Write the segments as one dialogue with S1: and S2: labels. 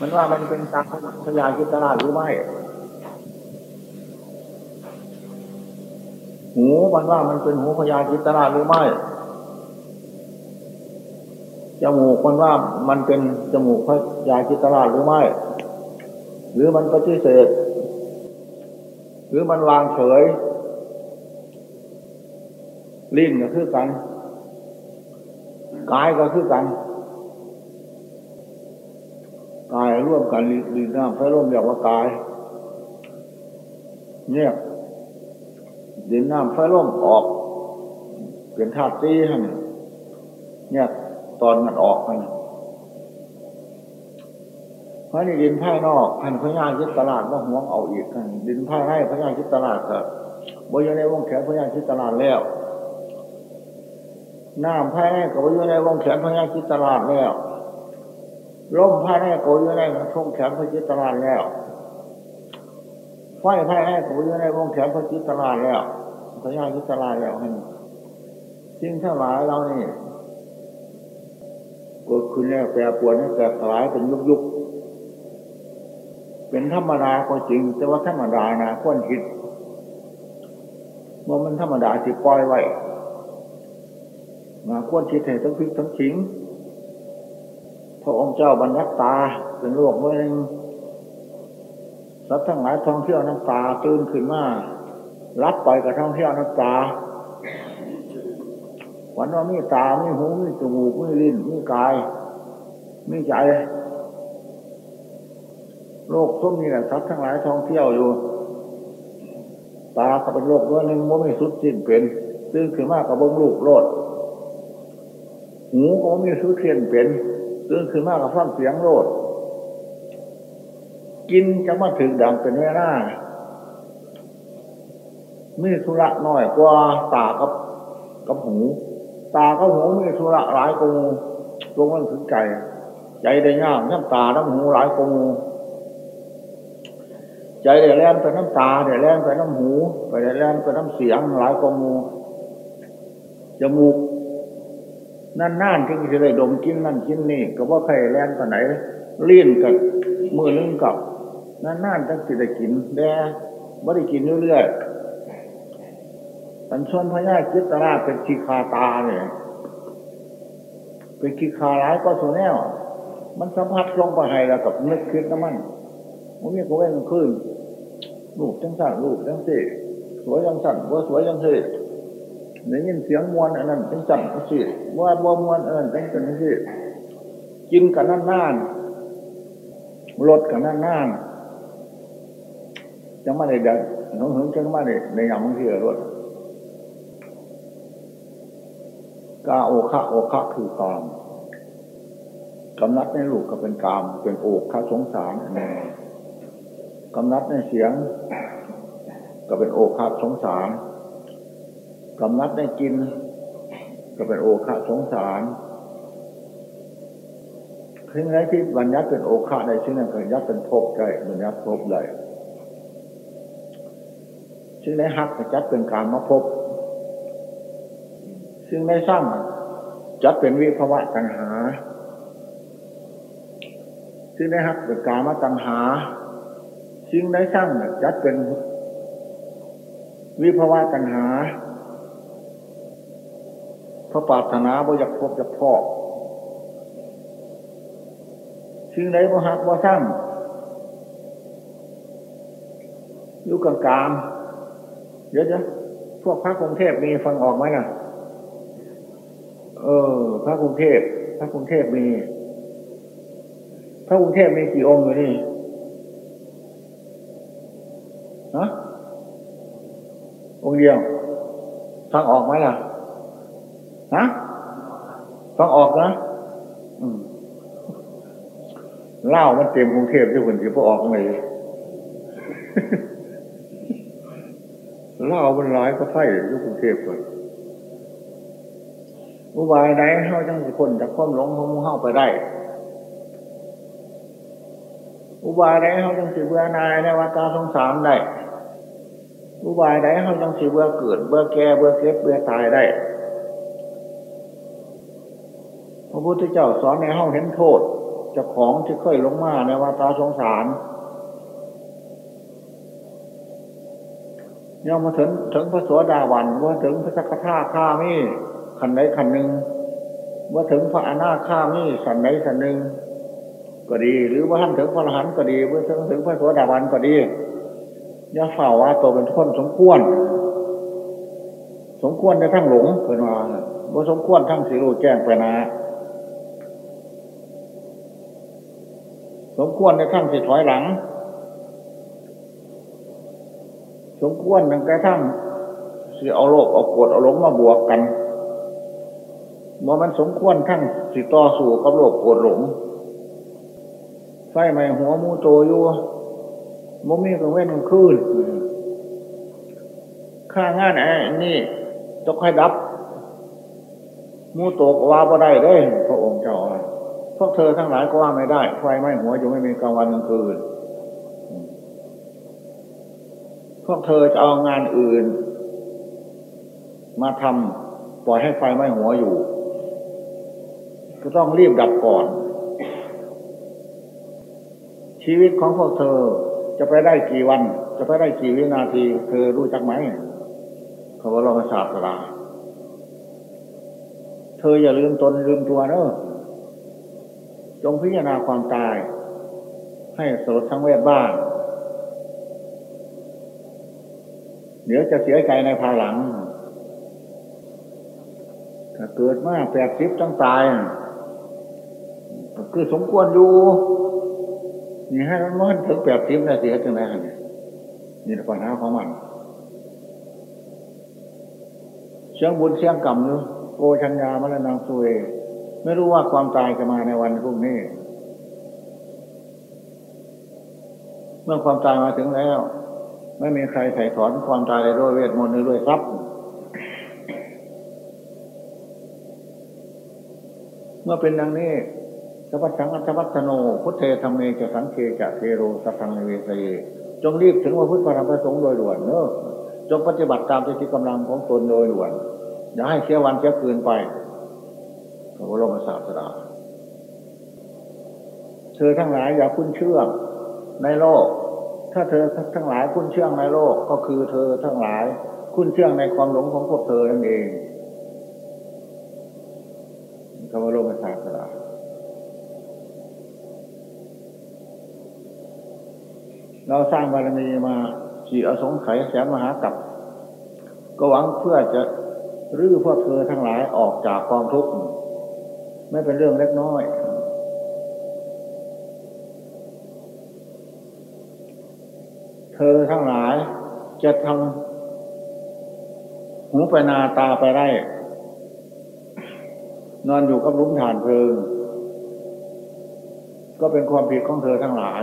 S1: มันว่ามันเป็นตาพยาจิตราหรือไม่ หูมันว่ามันเป็นหูพยาจิตราหรือไม่ จมูกมันว่ามันเป็นจมูกพยาจิตราหรือไม่ หรือมันปฏิเสธ หรือมันวางเฉย ลิ้นก็คือกัน กายก็คือกันกาย ร่วมกันดินน้ำไฟร่วมเรียกว่ากาย เนี่ยดินน้ำไฟร่วมออก เป็นธาตุตีฮะเนี่ยตอนมันออกมันเพราะนี่ดินภายนอกพันพญาคิดตลาดว่าห่วงเอาอีกกันดินภายในพญาคิดตลาดก็บริเวณในวงแขนพญาคิดตลาดแล้วน้ำภายในก็บริเวณในวงแขนพญาคิดตลาดแล้ว ล่มภายในโกอยู่ในช่วงแขนพระจิตตลาดแล้วไฟภายในโกยอยู่ในวงแขนพระจิตตลาดแล้วพระญาจิตตลาดแล้วให้สิ่งทั้งหลายเรานี่เกิดขึ้นแล้วแปรปวนแปรสลายเป็นยุกยุกเป็นธรรมดาก็จริง แต่ว่าธรรมดานะควรคิดว่ามันธรรมดาจิปล่อยไว้มาควรคิดให้ทั้งพิกทั้งชิง พระองค์เจ้าบรรยัตตาเป็นโลกเมื่อนึงสัตว์ทั้งหลายท่องเที่ยวน้ำตาตื่นขึ้นมารับไปกับท่องเที่ยวน้ำตาวันว่ามีตา มีหู มีจมูก มีลิ้น มีกาย มีใจ โลกทุกนี้แหละสัตว์ทั้งหลายท่องเที่ยวอยู่ ตาก็เป็นโลกเมื่อนึงมันไม่สุดสิ้นเป็นตื่นขึ้นมากับเบิ้งลูกโลด หูก็ไม่สุดเทียนเป็น ตื่นขึ้นมากับฟังเสียงโลด กินจะมาถึงดังเป็นเวลามีธุระน้อยกว่าตากับกับหู ตากับหูมีธุระหลายกงูลงมันถึงใจ ใจได้ง่ามน้ำตาน้ำหูหลายกงูใจได้แล่นไปน้ำตาได้แล่นไปน้ำหู ไปได้แล่นไปน้ำเสียงหลายกงูจมูก นั่นน่นที่จะได้ดมกินนั่นกินนี่ก็ว่าใครแล่นไปไหนเลี่ยนกับมือนึงกับนั่นน่นตั้งสิได้กินแด่ไม่ได้กินเรื่อยๆอันชนพญาคิตราเป็นขีคาตาเนี่ยเป็นขีคาร้ายก็ส่วนแนวมันสัมผัสลงไปให้แล้วกับนึกคิดน้ำมันมันมีกูเว้นขึ้นรูปจังสั่นรูปจังสิสวยจังสั่นว่าสวยจังสิ ได้ยินเสียงมวนอันนั้นเป็นสั่นสิว่าบ่มวนอันนั้นเป็นสั่นสิกินกันนั่นน่านรถกันนั่นน่านจังมาในเด็กน้องหึงจังมาในในยามบางทีรถกาโอคะโอคะคือกามกำนัดในลูกก็เป็นกาม เป็นโอกคาสงสารอันนกำนัดในเสียง ก็เป็นโอคาสงสาร กำนัดได้กิน ก็เป็นโอคะสงสารถึงไรที่บัญญัติเป็นโอคะในชื่อนั้นก็ยัดเป็นภพได้บัญญัติภพได้ซึ่งในหักจัดเป็นการมาพบซึ่งในสร้างจัดเป็นวิภวะตัณหา ซึ่งในหักเป็นการมาตัณหา ซึ่งในสร้างจัดเป็นวิภวะตัณหา พระปรารถนาบ่อยากพบอยากพอสิ่งไหนบ่หักบ่สร้างอยู่กลางกลางเดี๋ยวะพวกพระกรุงเทพมีฟังออกไหมล่ะเออ พระกรุงเทพพระกรุงเทพมี พระกรุงเทพมีกี่องค์อยู่นี่ฮะองค์เดียวฟังออกไหมล่ะ ฮะฟังออกนะเล่ามันเต็มกรุงเทพที่คนที่พอออกไหนเล่ามันร้ายก็ไฟที่กรุงเทพเลยอุบายไหนเขาจังสิคนจากความหลงของมูเฮาไปได้ อุบายไหนเขาจังสิเบื่อนายในวัฏสงสารได้ อุบายไหนเขาจังสิเบื่อเกิด เบื่อแก่เบื่อเก็บเบื่อตายได้พ ระพุทธเจ้าสอนในห้องเห็นโทษจ้าของที่เคยลงมาในวาตาสงสารยังมาถึงถึงพระสวสดาวันว่าถึงพระสักทาข้ามีขันใดขันหนึ่งว่าถึงพระอนาข้ามีสันใดสันหนึ่งก็ดี หรือว่าท่านถึงพระอรหันต์ก็ดีว่าถึงถึงพระสวสดาวันก็ดีย่าฝ่าว่าตัวเป็นคนสมควร สมควรในทั้งหลงเป็นว่าว่าสมควรทั้งสิรูแจ้งไปนะ สมควรในทั้งสิถอยหลัง สมควรในกระทั่งสิเอาโลกเอาโกรธเอาหลงมาบวกกันว่ามันสมควรทั้งสิต่อสู้กับโลกโกรธหลงไฟไหม้หัวมูโตอยู่บ่มีกังเว้นกลางคืนข้างานไอ้นี่ต้องให้ดับมูโตกว่าบ่ได้เด้พระองค์เจ้า พวกเธอทั้งหลายก็ว่าไม่ได้ไฟไหม้หัวอยู่ไม่มีกลางวันกลางคืน พวกเธอจะเอางานอื่น มาทำปล่อยให้ไฟไหม้หัวอยู่ ก็ต้องรีบดับก่อน ชีวิตของพวกเธอจะไปได้กี่วัน จะไปได้กี่วินาที เธอรู้จักไหมเขาว่าเราศาสตราเธออย่าลืมตนลืมตัวเนอะ จงพิจารณาความตาย ให้สลดทั้งเวทบ้าง เดี๋ยวจะเสียใจในภายหลัง ถ้าเกิดมาแปดสิบต้องตายก็คือสมควรอยู่นี่ให้มันถึงแปดสิบนาทียจังไงเนี่ยนี่ปัญหาของมันเชียงบุญเชียงกรรมอยู่โกชัญญามรณงสุเอ ไม่รู้ว่าความตายจะมาในวันพรุ่งนี้ เมื่อความตายมาถึงแล้ว ไม่มีใครไถ่ถอนความตายได้ด้วยเวทมนต์หรือด้วยทรัพย์เมื่อเป็นดังนี้สัพสังอัตวัตโน พุทเทธรรมเจะสังเคจะเทโรสัพพังเวสเยจงรีบถึงว่าพุทธพระธรรมพระสงฆ์โดยด่วนเนอะจงปฏิบัติตามที่กำลังของตนโดยด่วน อย่าให้เสียวันเสียคืนไป ระบรมศาสดาเธอทั้งหลายอย่าคุ้นเชื่องในโลก ถ้าเธอทั้งหลายคุ้นเชื่องในโลกก็คือเธอทั้งหลายคุ้นเชื่องในความหลงของพวกเธอนั่นเองพระบรมศาสดาเราสร้างบารมีมาสี่อสงไขยแสนมหากับ ก็หวังเพื่อจะรื้อพวกเธอทั้งหลายออกจากความทุกข์ ไม่เป็นเรื่องเล็กน้อย เธอทั้งหลายจะทำหูไปนาตาไปไร่ นอนอยู่กับลุ้มฐานเพลิง ก็เป็นความผิดของเธอทั้งหลาย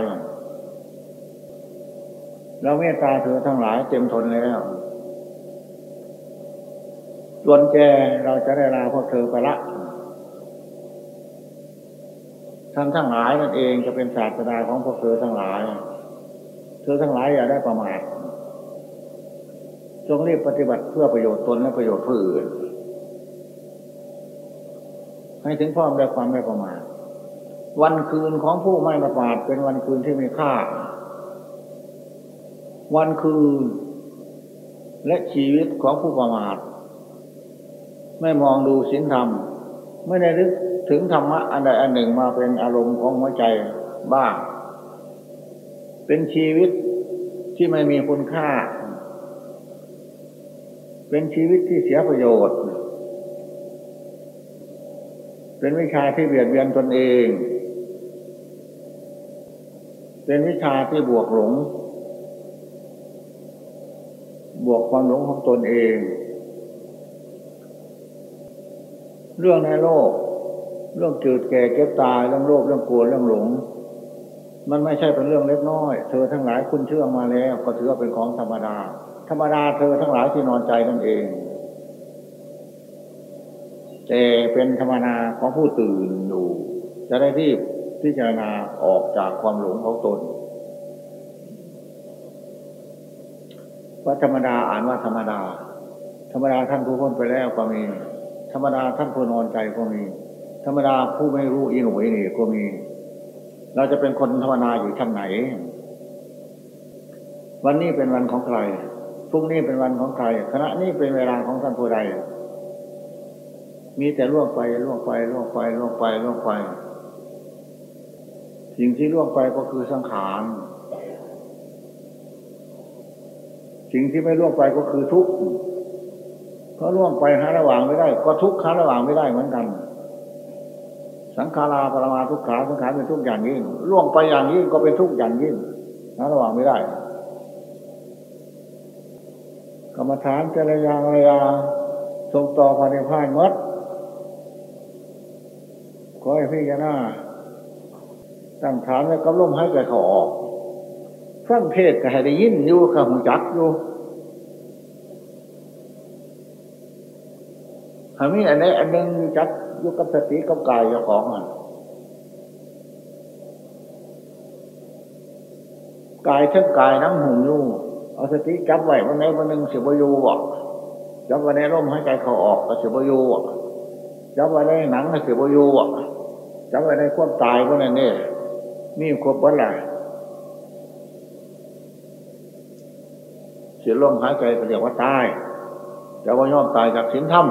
S1: เราเมตตาเธอทั้งหลายเต็มทนแล้วจวนแกเราจะได้ลาพวกเธอไปละ ท่านทั้งหลายนั่นเองจะเป็นศาสดาของพวกเธอทั้งหลาย เธอทั้งหลายอย่าได้ประมาทจงรีบปฏิบัติเพื่อประโยชน์ตนและประโยชน์ผู้อื่น ให้ถึงพร้อมด้วยความไม่ประมาทวันคืนของผู้ไม่ประมาทเป็นวันคืนที่มีค่า วันคืน และชีวิตของผู้ประมาท ไม่มองดูศีลธรรม ไม่ได้นึก ถึงธรรมะอันใดอันหนึ่งมาเป็นอารมณ์ของหัวใจบ้าง เป็นชีวิตที่ไม่มีคุณค่า เป็นชีวิตที่เสียประโยชน์ เป็นวิชาที่เบียดเบียนตนเอง เป็นวิชาที่บวกหลง บวกความหลงของตนเอง เรื่องในโลก เรื่องจืดแก่เก็บตายเรื่องโลภเรื่องกลัวเรื่องหลง มันไม่ใช่เป็นเรื่องเล็กน้อย เธอทั้งหลายคุณเชื่อมาแล้ว ก็ถือว่าเป็นของธรรมดา ธรรมดาเธอทั้งหลายที่นอนใจนั่นเองแต่เป็นธรรมนาของผู้ตื่นอยู่จะได้รีบพิจารณาออกจากความหลงของตนว่าธรรมดาอ่านว่าธรรมดา ธรรมดาท่านผู้พ้นไปแล้วก็มี ธรรมดาท่านผู้นอนใจก็มี ธรรมดาผู้ไม่รู้อินหวยนี่ก็มี เราจะเป็นคนภาวนาอยู่ชั้นไหน วันนี้เป็นวันของใครพรุ่งนี้เป็นวันของใครขณะนี้เป็นเวลาของท่านผู้ใดมีแต่ล่วงไปล่วงไปล่วงไปล่วงไปล่วงไป สิ่งที่ล่วงไปก็คือสังขารสิ่งที่ไม่ล่วงไปก็คือทุกข์เพราะล่วงไปหาระหว่างไม่ได้ ก็ทุกข์หาระหว่างไม่ได้เหมือนกัน สังขาราปรมาทุกขาสังขารเป็นทุกอย่างยิ่งล่วงไปอย่างยิ่งก็เป็นทุกอย่างยิ่งหาระหว่างไม่ได้ กรรมฐานเจริญางระยาทรงต่อภายในพานมดขอให้พี่ยานาตั้งฐานแล้วก็ล่มให้ใจเขาออกฟังเทศก็ให้ได้ยินอยู่กับหูจักอยู่หามีอันนี้อันนึงจัก อยู่กับสติกับกายเจ้าของมันกายทั้งกายน้ำหุ่นอยู่เอาสติจับไว้วันไหนวันหนึ่งเสียบยูบอกจับวันไหนร่มให้ใจเขาออกก็เสียบยูบอกจับวันไหนหนังก็เสียบยูบอกจับวันไหนควบตายวันนั้นนี่มีครบวันละเสียลมหายใจก็เรียกว่าตายจะว่าย่อมตายจากศีลธรรม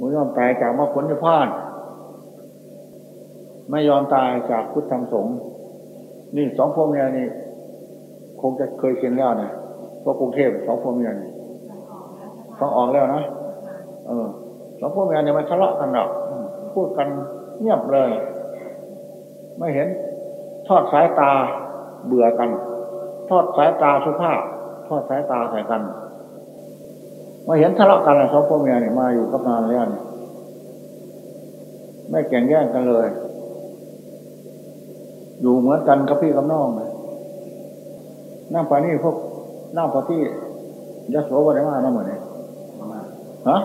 S1: ไม่ยอมตายจากมรรคผลนิพพาน ไม่ยอมตายจากพุทธธรรมสงฆ์นี่สองพวกนี้นี่คงจะเคยเขียนแล้วนะพวกกรุงเทพสองพวกเมียนี่ฟังออกแล้วนะเออสองพวกเมียเนี่ยมันทะเลาะกันหรอกพูดกันเงียบเลย ไม่เห็นทอดสายตาเบื่อกัน ทอดสายตาสุภาพ ทอดสายตาใส่กัน มาเห็นทะเลาะกันสองพวกเมียเนี่ยมาอยู่กับนานแล้วเนี่ยไม่แข่งแย่งกันเลย อยู่เหมือนกันกับพี่กับน้องเลยนั่งไปนี่พวกนั่งปที่ยักษ์โสวันได้มากนั่งเหมือนไงฮะ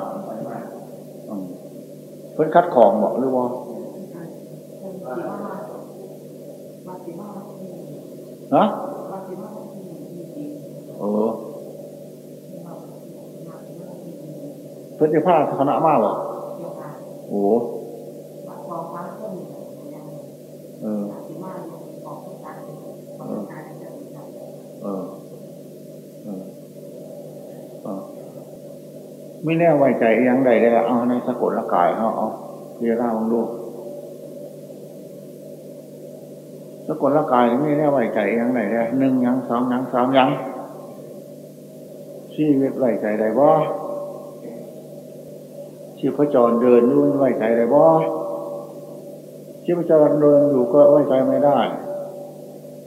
S1: เพิ่นคัดของบอกหรือว่าฮะโอ้ เพิ่นจะพาคณะมากหรอโอ้เออไม่แน่ไว้ใจยังใดได้เอาในสะกดละกายเขาเอาเรียร่าลองดูสะกดละกายไม่แน่ไว้ใจยังใดได้หนึ่งยังสองยังสามยังชีวิตไว้ใจได้บ่ ชีพจรเดินนู่นไว้ใจได้บ่ชีพจรเดินอยู่ก็ไว้ใจไม่ได้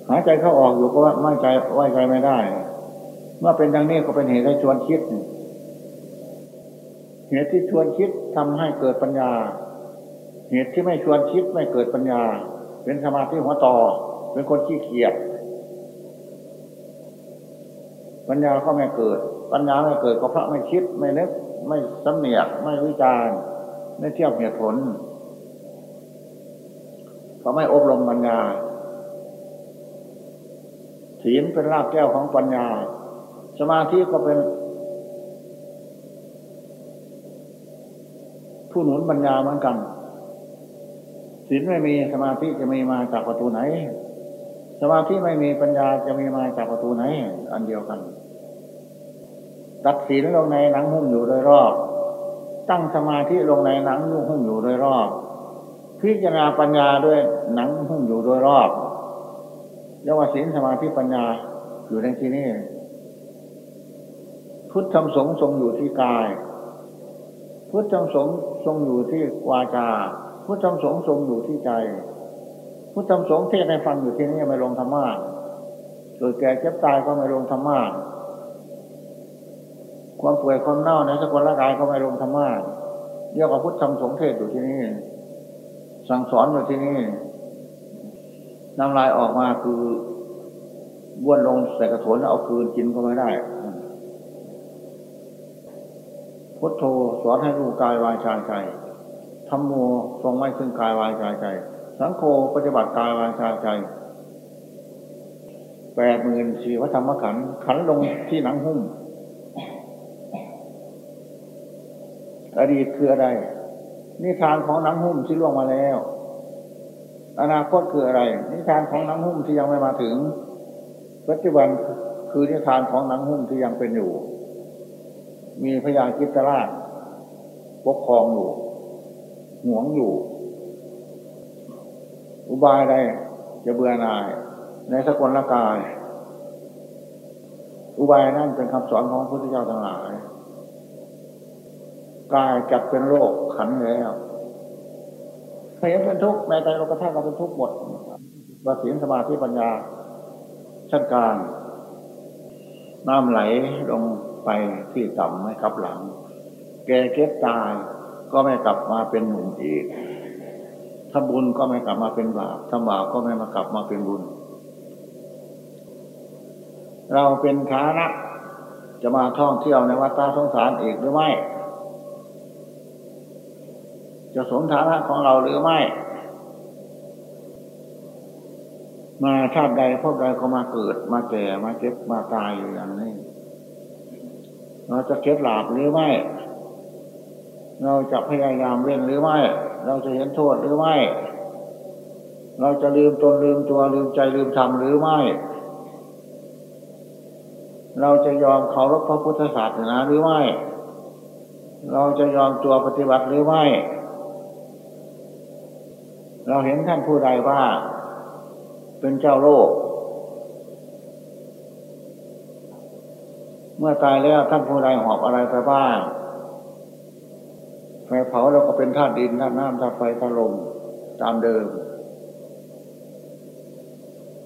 S1: หายใจเข้าออกอยู่ก็ไม่ใจไว้ใจไม่ได้ เมื่อเป็นดังนี้ก็เป็นเหตุให้ชวนคิด เหตุที่ชวนคิดทำให้เกิดปัญญา เหตุที่ไม่ชวนคิดไม่เกิดปัญญา เป็นสมาธิหัวต่อ เป็นคนขี้เกียจปัญญาก็ไม่เกิด ปัญญาไม่เกิดก็เพราะไม่คิดไม่นึกไม่สำเนียกไม่วิจารณ์ไม่เทียบเหตุผลเพราะไม่อบรมปัญญาศีลเป็นรากแก้วของปัญญา สมาธิก็เป็น ผู้หนุนปัญญาเหมือนกันศีลไม่มีสมาธิจะมีมาจากประตูไหน สมาธิไม่มีปัญญาจะมีมาจากประตูไหน อันเดียวกัน ตัดศีลลงในหนังหุ้มอยู่โดยรอบ ตั้งสมาธิลงในหนังหุ้มอยู่โดยรอบ พิจารณาปัญญาด้วยหนังหุ้มอยู่โดยรอบเรียกว่าศีลสมาธิปัญญาอยู่ในที่นี้พุทธธรรมสงฆ์ทรงอยู่ที่กาย พุทธธรรมสงฆ์ทรงอยู่ที่วาจา พุทธธรรมสงฆ์ทรงอยู่ที่ใจ พุทธธรรมสงฆ์เทศให้ฟังอยู่ที่นี่ไม่ลงธรรมะเกิดแก่เจ็บตายก็ไม่ลงธรรมะ ความป่วยความเน่าในสกุลร่างกายก็ไม่ลงธรรมะเรียกว่าพุทธธรรมสงฆ์เทศอยู่ที่นี่ สั่งสอนอยู่ที่นี่น้ำลายออกมาคือบ้วนลงใส่กระโถนแล้วเอาคืนกินก็ไม่ได้พุทโธสอนให้รู้กายวายใจใจธรรมโมทรงไว้ซึ่งกายวายใจใจ สังโฆปฏิบัติกายวายใจใจแปดหมื่นสี่พระธรรมขันธ์ขันลงที่หนังหุ้ม อดีตคืออะไรนี่ทางของหนังหุ้มที่ล่วงมาแล้ว อนาคตคืออะไร นิทานของหนังหุ้มที่ยังไม่มาถึง ปัจจุบันคือนิทานของหนังหุ้มที่ยังเป็นอยู่ มีพญากิตราชปกครองอยู่หวงอยู่ อุบายใดจะเบื่อนายในสกลละกาย อุบายนั่นเป็นคำสอนของพระพุทธเจ้าทั้งหลาย กายจับเป็นโรคขันแล้วเห็นเป็นทุกข์ในใจเรากระทั่งเราเป็นทุกข์หมดว่าศีลสมาธิปัญญาชั้นกลางน้ำไหลลงไปที่ต่ำไม่กลับหลัง แกเก็บตายก็ไม่กลับมาเป็นหนุ่มอีกถ้าบุญก็ไม่กลับมาเป็นบาปถ้าบาปก็ไม่มากลับมาเป็นบุญ เราเป็นฐานะ จะมาท่องเที่ยวในวัดตาสงสารอีกหรือไม่ จะสมฐานะของเราหรือไม่ มาชาติใดพบใดก็มาเกิด มาแก่มาเจ็บมาตายอยู่อย่างนี้ เราจะเก็บหลาบหรือไม่ เราจะพยายามเล่นหรือไม่ เราจะเห็นโทษหรือไม่ เราจะลืมตนลืมตัวลืมใจลืมธรรมหรือไม่เราจะยอมเคารพพระพุทธศาสนาหรือไม่ เราจะยอมตัวปฏิบัติหรือไม่ เราเห็นท่านผู้ใดว่า เป็นเจ้าโลก เมื่อตายแล้วท่านผู้ใดหอบอะไรไปบ้างไฟเผาเราก็เป็นธาตุดินธาตุน้ำธาตุไฟธาตุลมตามเดิม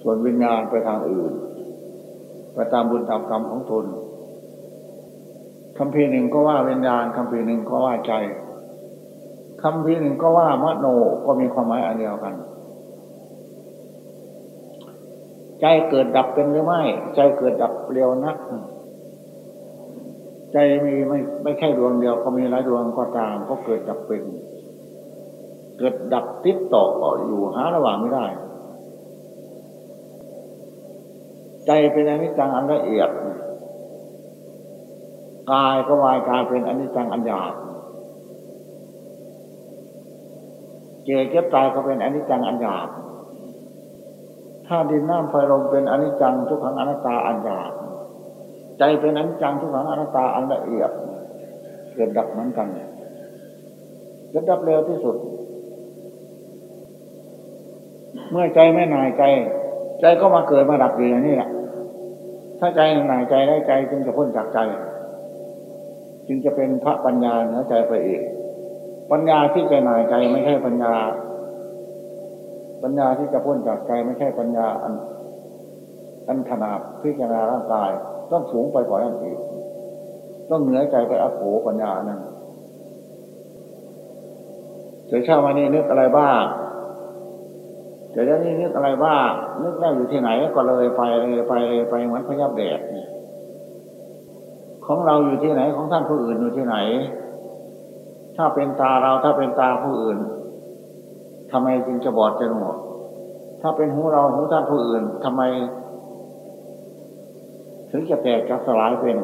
S1: ส่วนวิญญาณไปทางอื่น ไปตามบุญตามกรรมของตนคำพีหนึ่งก็ว่าวิญญาณคำพีหนึ่งก็ว่าใจ คำพีหนึ่งก็ว่ามโนก็มีความหมายอันเดียวกัน ใจเกิดดับเป็นหรือไม่ ใจเกิดดับเร็วนัก ใจมีไม่ไม่ใช่ดวงเดียวก็มีหลายดวงก็ตามก็เกิดดับเป็น เกิดดับติดต่ออยู่หาระหว่างไม่ได้ ใจเป็นอนิจจังอันละเอียดกายก็วายกายเป็นอนิจจังอันหยาบ เจเก็บตายก็เป็นอนิจจังอันหยาบถ้าดินน้ำไฟลมเป็นอนิจจังทุกขังอนัตตาอันหยาบใจเป็นอนิจจังทุกขังอนัตตาอันละเอียดเกิดดับเหมือนกันเกิดดับเร็วที่สุด เมื่อใจไม่นายใจ ใจก็มาเกิดมาดับอยู่อย่างนี้แหละถ้าใจนายใจได้ใจจึงจะพ้นจากใจ จึงจะเป็นพระปัญญาเหนือใจไปอีก ปัญญาที่ใจนายใจไม่ใช่ปัญญา ปัญญาที่จะพ้นจากใจไม่ใช่ปัญญาอัน อันขนาดพิจารณาร่างกาย ต้องสูงไปกว่านั้นอีกต้องเหนือใจไปอโภปัญญานั้นเดี๋ยวเช้ามานี่นึกอะไรบ้างเดี๋ยวนี้นึกอะไรบ้างนึกได้วอยู่ที่ไหนก็เลยไปเลยไปเลยไปเหมือนพยับแดดของเราอยู่ที่ไหนของท่านผู้อื่นอยู่ที่ไหน ถ้าเป็นตาเราถ้าเป็นตาผู้อื่นทำไมจึงจะบอดจะหนวกถ้าเป็นหูเราหูท่านผู้อื่นทำไม ถึงจะแตกจะสลายเป็น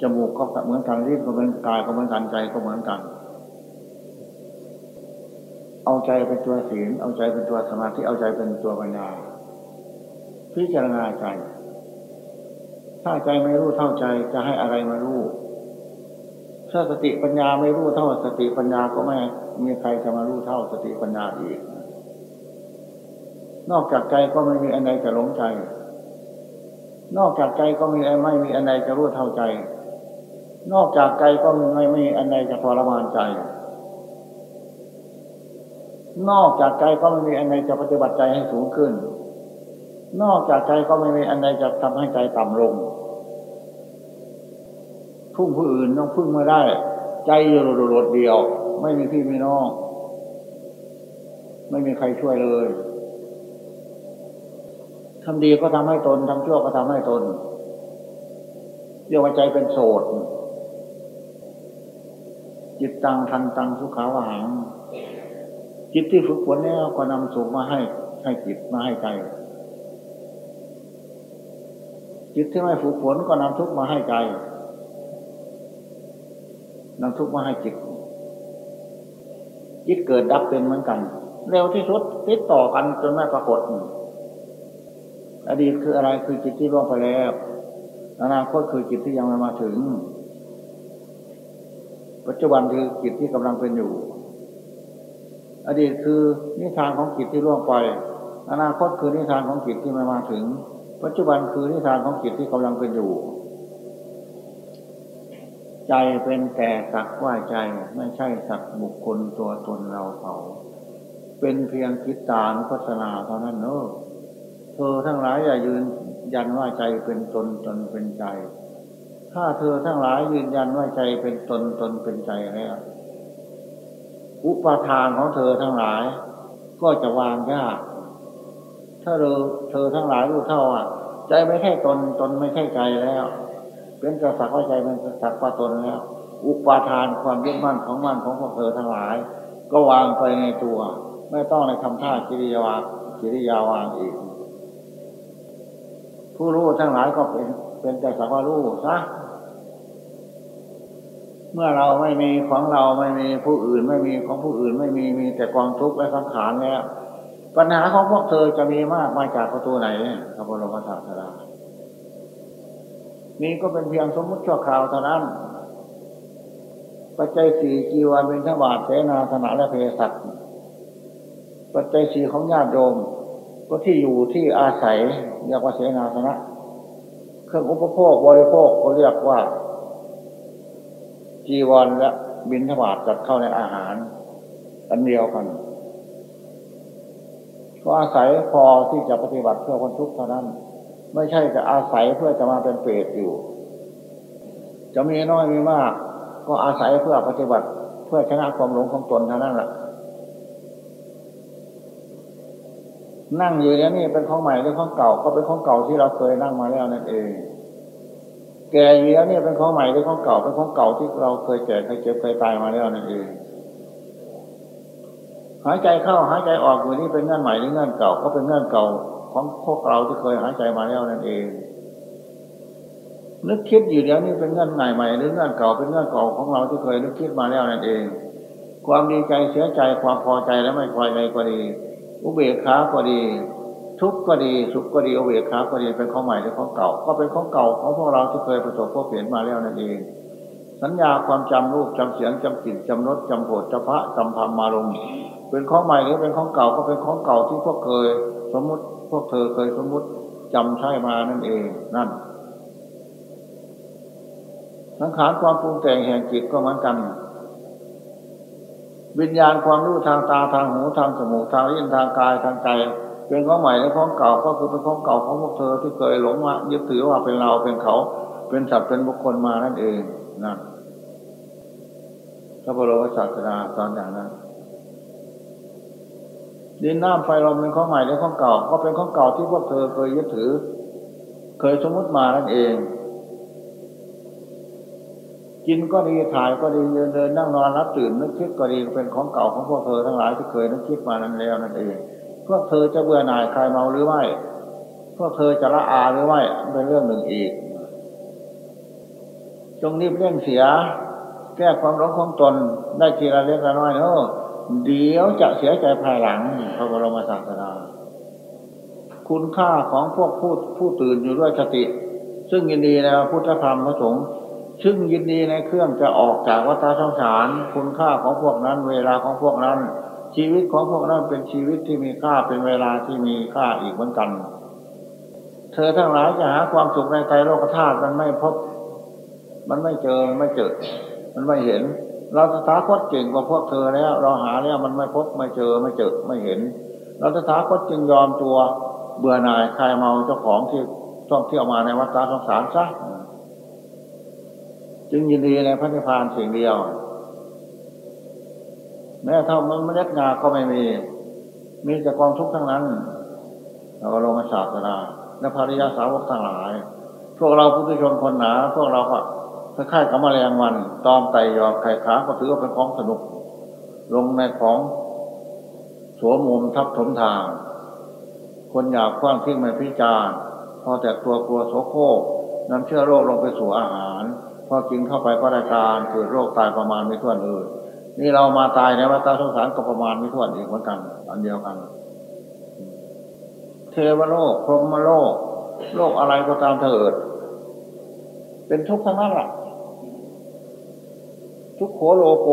S1: จมูกก็เหมือนกันลิ้นก็เหมือนกายก็เหมือนกันใจก็เหมือนกัน เอาใจเป็นตัวศีลเอาใจเป็นตัวสมาธิเอาใจเป็นตัวปัญญาพิจารณาใจถ้าใจไม่รู้เท่าใจจะให้อะไรมารู้ ถ้าสติปัญญาไม่รู้เท่าสติปัญญาก็ไม่มีใครจะมารู้เท่าสติปัญญาอีก นอกจากใจก็ไม่มีอันใดจะหลงใจ นอกจากใจก็มีไม่มีอันใดจะรู้เท่าใจ นอกจากใจก็มีไม่มีอันใดจะทรมานใจ นอกจากใจก็ไม่มีอันใดจะปฏิบัติใจให้สูงขึ้น นอกจากใจก็ไม่มีอันใดจะทำให้ใจต่ำลง พึ่งผู้อื่นต้องพึ่งไม่ได้ ใจอยู่โดดเดียว ไม่มีพี่ไมีน้อง ไม่มีใครช่วยเลยทำดีก็ทำให้ตนทำชั่วก็ทำให้ตนเรียกว่าใจเป็นโสด จิตตังทันตังสุขาวหัง จิตที่ฝึกฝนแล้วก็นำสุขมาให้ ให้จิตมาให้ใจ จิตที่ไม่ฝึกฝนก็นำทุกข์มาให้ใจ นำทุกข์มาให้จิตจิตเกิดดับเป็นเหมือนกัน เร็วที่สุดติดต่อกันจนไม่ปรากฏ อดีตคืออะไรคือจิตที่ล่วงไปแล้วอนาคตคือจิตที่ยังไม่มาถึง ปัจจุบันคือจิตที่กำลังเป็นอยู่ อดีตคือนิทานของจิตที่ล่วงไป อนาคตคือนิทานของจิตที่ไม่มาถึง ปัจจุบันคือนิทานของจิตที่กำลังเป็นอยู่ ใจเป็นแต่สักว่าใจไม่ใช่สักบุคคลตัวตนเราเขาเป็นเพียงคิดตานุปัสนาเท่านั้นเนอะเธอทั้งหลายอย่ายืนยันว่าใจเป็นตนตนเป็นใจ ถ้าเธอทั้งหลายยืนยันว่าใจเป็นตนตนเป็นใจแล้วอุปทานของเธอทั้งหลาย ก็จะวางยากถ้าเธอเธอทั้งหลายรู้เท่าอะ ใจไม่ใช่ตนตนไม่ใช่ใจแล้ว เป็นกระสักว่าใจเป็นกระสักว่าตนแล้วอุปาทานความยึดมั่นของมั่นของพวกเธอทั้งหลาย ก็วางไปในตัว ไม่ต้องในคำท่ากิริยาวากิริยาวางอีก ผู้รู้ทั้งหลายก็เป็นเป็นแต่สักว่ารู้ซะเมื่อเราไม่มีของเราไม่มีผู้อื่นไม่มีของผู้อื่นไม่มีมีแต่กองทุกข์และสังขารแล้วปัญหาของพวกเธอจะมีมากมาจากประตูไหนพระบรมศาสดา นี่ก็เป็นเพียงสมมติชั่วคราวเท่านั้น ปัจจัยสี่จีวรเป็นทบาทเสนาสนะและเพศัตปัจจัยสี่ของญาติโยมก็ที่อยู่ที่อาศัยเรียกว่าเสนาสนะ เครื่องอุปโภคบริโภคก็เรียกว่า จีวรและบินทบาทจัดเข้าในอาหาร อันเดียวกันก็อาศัยพอที่จะปฏิบัติเพื่อคนทุกข์เท่านั้น ไม่ใช่จะอาศัยเพื่อจะมาเป็นเปรตอยู่ จะมีน้อยมีมาก ก็อาศัยเพื่อปฏิบัติเพื่อชนะความหลงของตนเท่านั้นแหละนั่งอยู่เนี้ยนี่เป็นของใหม่หรือของเก่าก็เป็นของเก่าที่เราเคยนั่งมาแล้วนั่นเอง แก่อยู่แล้วนี่เป็นของใหม่หรือของเก่าเป็นของเก่าที่เราเคยแก่เคยเจ็บเคยตายมาแล้วนั่นเองหายใจเข้าหายใจออกอยู่นี่เป็นเงื่อนใหม่หรือเงื่อนเก่าก็เป็นเงื่อนเก่า ของพวกเราที่เคยหายใจมาแล้วนั่นเอง นึกคิดอยู่เดี๋ยวนี้เป็นเงื่อนใหม่ใหม่หรือเงื่อนเก่าเป็นเงื่อนเก่าของเราที่เคยนึกคิดมาแล้วนั่นเอง ความดีใจเสียใจความพอใจและไม่พอใจก็ดี อุเบกขาก็ดี ทุกข์ก็ดีสุขก็ดีอุเบกขาก็ดีเป็นของใหม่หรือของเก่า ก็เป็นของเก่าของพวกเราที่เคยประสบพบเห็นมาแล้วนั่นเอง สัญญาความจำรูปจำเสียงจำกลิ่นจำรสจำโผฏจำพระจำธรรมมาลงเป็นของใหม่หรือเป็นของเก่าก็เป็นของเก่าที่พวกเคย สมมติ พวกเธอเคยสมมติจำใช่มานั่นเองนั่น สังขารความปรุงแต่งแห่งจิตก็เหมือนกัน วิญญาณความรู้ทางตาทางหูทางจมูกทางลิ้นทางกายทางใจเป็นของใหม่และของเก่าก็คือเป็นของเก่าของพวกเธอที่เคยหลงว่ายึดถือว่าเป็นเราเป็นเขา เป็นสัตว์เป็นบุคคลมานั่นเองนั่นพระบรมศาสดาสอนอย่างนั้น ดินน้ำไฟลมเป็นของใหม่และของเก่า ก็เป็นของเก่าที่พวกเธอเคยยึดถือ เคยสมมติมานั่นเอง กินก็ดีถ่ายก็ดีเดินเดินนั่งนอนรับตื่นนึกคิดก็ดีเป็นของเก่าของพวกเธอทั้งหลายที่เคยนึกคิดมานั้นแล้วนั่นเองพวกเธอจะเบื่อหน่ายใครเมาหรือไม่พวกเธอจะละอาหรือไม่เป็นเรื่องหนึ่งอีก จงรีบเร่งเสีย แก้ความร้องของตนได้ทีละเล็กละน้อยเนอะ เดี๋ยวจะเสียใจภายหลังพระบรมศาสดา คุณค่าของพวกผู้ผู้ตื่นอยู่ด้วยสติ ซึ่งยินดีในพุทธธรรมพระสงฆ์ซึ่งยินดีในเครื่องจะออกจากวัฏสงสาร คุณค่าของพวกนั้น เวลาของพวกนั้น ชีวิตของพวกนั้นเป็นชีวิตที่มีค่าเป็นเวลาที่มีค่าอีกเหมือนกัน เธอทั้งหลายจะหาความสุขในใจโลกธาตุมันไม่พบ มันไม่เจอไม่เจอ มันไม่เห็น เราสถาคตเก่งกว่าพวกเธอแล้ว เราหาแล้วมันไม่พบไม่เจอไม่เจอไม่เห็น เราสถาคตจึงยอมตัวเบื่อหน่ายคลายเมาเจ้าของที่ต้องเที่ยวมาในวัฏสงสารซะจึงยินดีในพระนิพพานสิ่งเดียว แม้เท่ามันเมล็ดงาก็ไม่มี มีแต่กองทุกข์ทั้งนั้นเราลงมาศาสนาและภริยาสาวกทั้งหลาย พวกเราพุทธชนคนหนา พวกเราก็ คล้ายๆกับแมลงวันตอมไตยอไข่ขาก็ถือว่าเป็นของสนุก ลงในของสวมุมทับถมทาง คนอยากคว้างทิ้งไม่พิจารพอแต่ตัวกลัวโสโครกนำเชื้อโรคลงไปสู่อาหาร พอกินเข้าไปก็ได้การเกิดโรคตายประมาณไม่ทั่วเลยนี่เรามาตายในวัฏสงสารก็ประมาณไม่ถ้วนอีกเหมือนกัน อันเดียวกัน เทวโลกพรหมโลก โลกอะไรก็ตามเถิด เป็นทุกข์ทั้งนั้นแหละ ทุกโขโลโก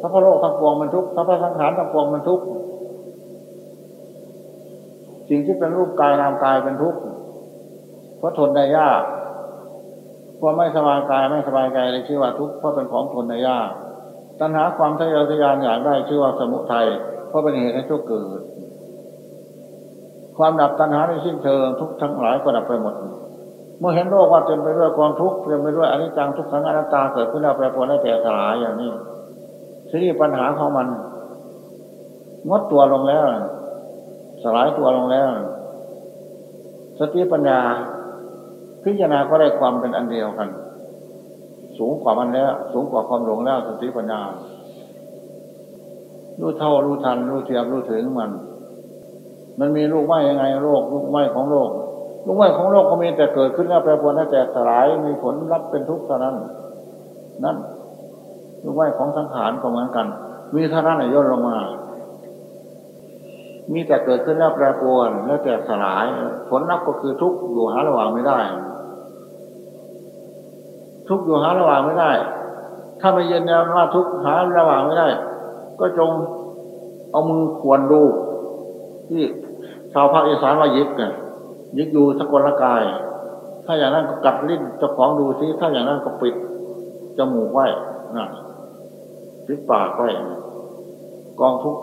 S1: สัพพโลกทั้งปวงมันทุกข์สัพพสังขารทั้งปวงมันทุกข์สิ่งที่เป็นรูปกายนามกายเป็นทุกข์เพราะทนได้ยากเพราะไม่สบายกายไม่สบายใจเลยชื่อว่าทุกข์เพราะเป็นของทนได้ยากตัณหาความทะเยอทะยานอยากได้ชื่อว่าสมุทัยเพราะเป็นเหตุให้ทุกข์เกิด ความดับตัณหาในสิ้นเชิงทุกทั้งหลายก็ดับไปหมด เมื่อเห็นโลกว่าเต็มไปด้วยความทุกข์เต็มไปด้วยอนิจจังทุกขังอนัตตาเกิดขึ้นแล้วแปรปรวนได้แต่สลายอย่างนี้ทีนี้ปัญหาของมันงดตัวลงแล้ว สลายตัวลงแล้ว สติปัญญา พิจารณาก็ได้ความเป็นอันเดียวกัน สูงกว่ามันแล้ว สูงกว่าความหลงแล้ว สติปัญญารู้เท่ารู้ทันรู้เทียมรู้ถึงมัน มันมีลูกไม้ยังไงโลกลูกไม้ของโลก ลูกไม้ของโลกก็มีแต่เกิดขึ้นแล้วแปรปรวนแล้วแต่สลายมีผลรับเป็นทุกข์เท่านั้น นั่นลูกไม้ของสังขารก็เหมือนกัน มีเท่านั้นย่นลงมา มีแต่เกิดขึ้นแล้วแปรปรวนแล้วแต่สลาย ผลลัพธ์ก็คือทุกข์อยู่หาระหว่างไม่ได้ ทุกข์อยู่หาระหว่างไม่ได้ ถ้าไม่เยืนยันว่าทุกข์หาระหว่างไม่ได้ ก็จงเอามือควรดูที่ชาวภาคอีสานว่ายิบกันยิ บอยู่สกลกาย ถ้าอย่างนั้นก็กัดลิ้นเจ้าของดูซิถ้าอย่างนั้นก็ปิดจมูกไว้นะปิดปากไว้กองทุก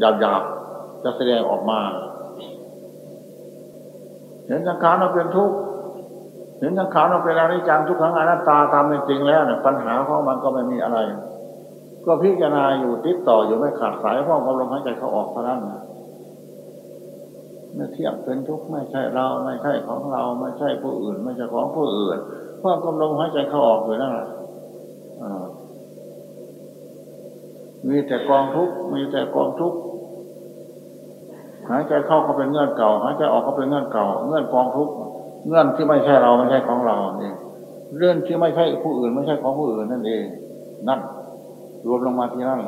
S1: หยาบๆจะแสดงออกมา เห็นสังขารเราเป็นทุกข์เห็นสังขารเราเป็นอนิจจังทุกขังอนัตตาตามเป็นจริงแล้วเนี่ยปัญหาของมันก็ไม่มีอะไร ก็พิจารณาอยู่ติดต่ออยู่ไม่ขาดสายเพราะลมหายใจเขาออกเท่านั้น ไม่เทียบเป็นทุกข์ไม่ใช่เราไม่ใช่ของเราไม่ใช่ผู้อื่น ไม่ใช่ของผู้อื่นเพราะกำลังหายใจเขาออกอยู่นั่นแหละมีแต่กองทุกข์มีแต่กองทุกข์หายใจเข้าก็เป็นเงื่อนเก่าหายใจออกก็เป็นเงื่อนเก่า เงื่อนกองทุกข์เงื่อนที่ไม่ใช่เราไม่ใช่ของเราเองเรื่องที่ไม่ใช่ผู้อื่น ไม่ใช่ของผู้อื่นนั่นเองนั่นรวมลงมาที่นั่น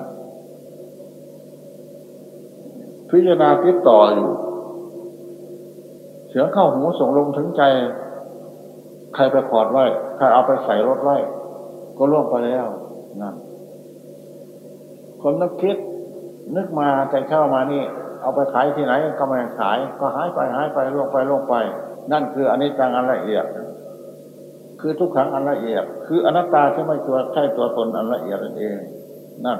S1: พิจารณาติดต่ออยู่ สียงเข้าหูส่งลงถึงใจ ใครไปขอดไว้ ใครเอาไปใส่รถไว้ ก็ล่วงไปแล้วนั่นคนนึกคิด นึกมาใจเข้ามานี่ เอาไปขายที่ไหน ก็ไม่ขาย ก็หายไปหายไปล่วงไปล่วงไป นั่นคืออันนี้จังอันละเอียด คือทุกขังอันละเอียด คืออนัตตาที่ไม่ตัวใช่ตัวตนอันละเอียดนั่นเอง นั่น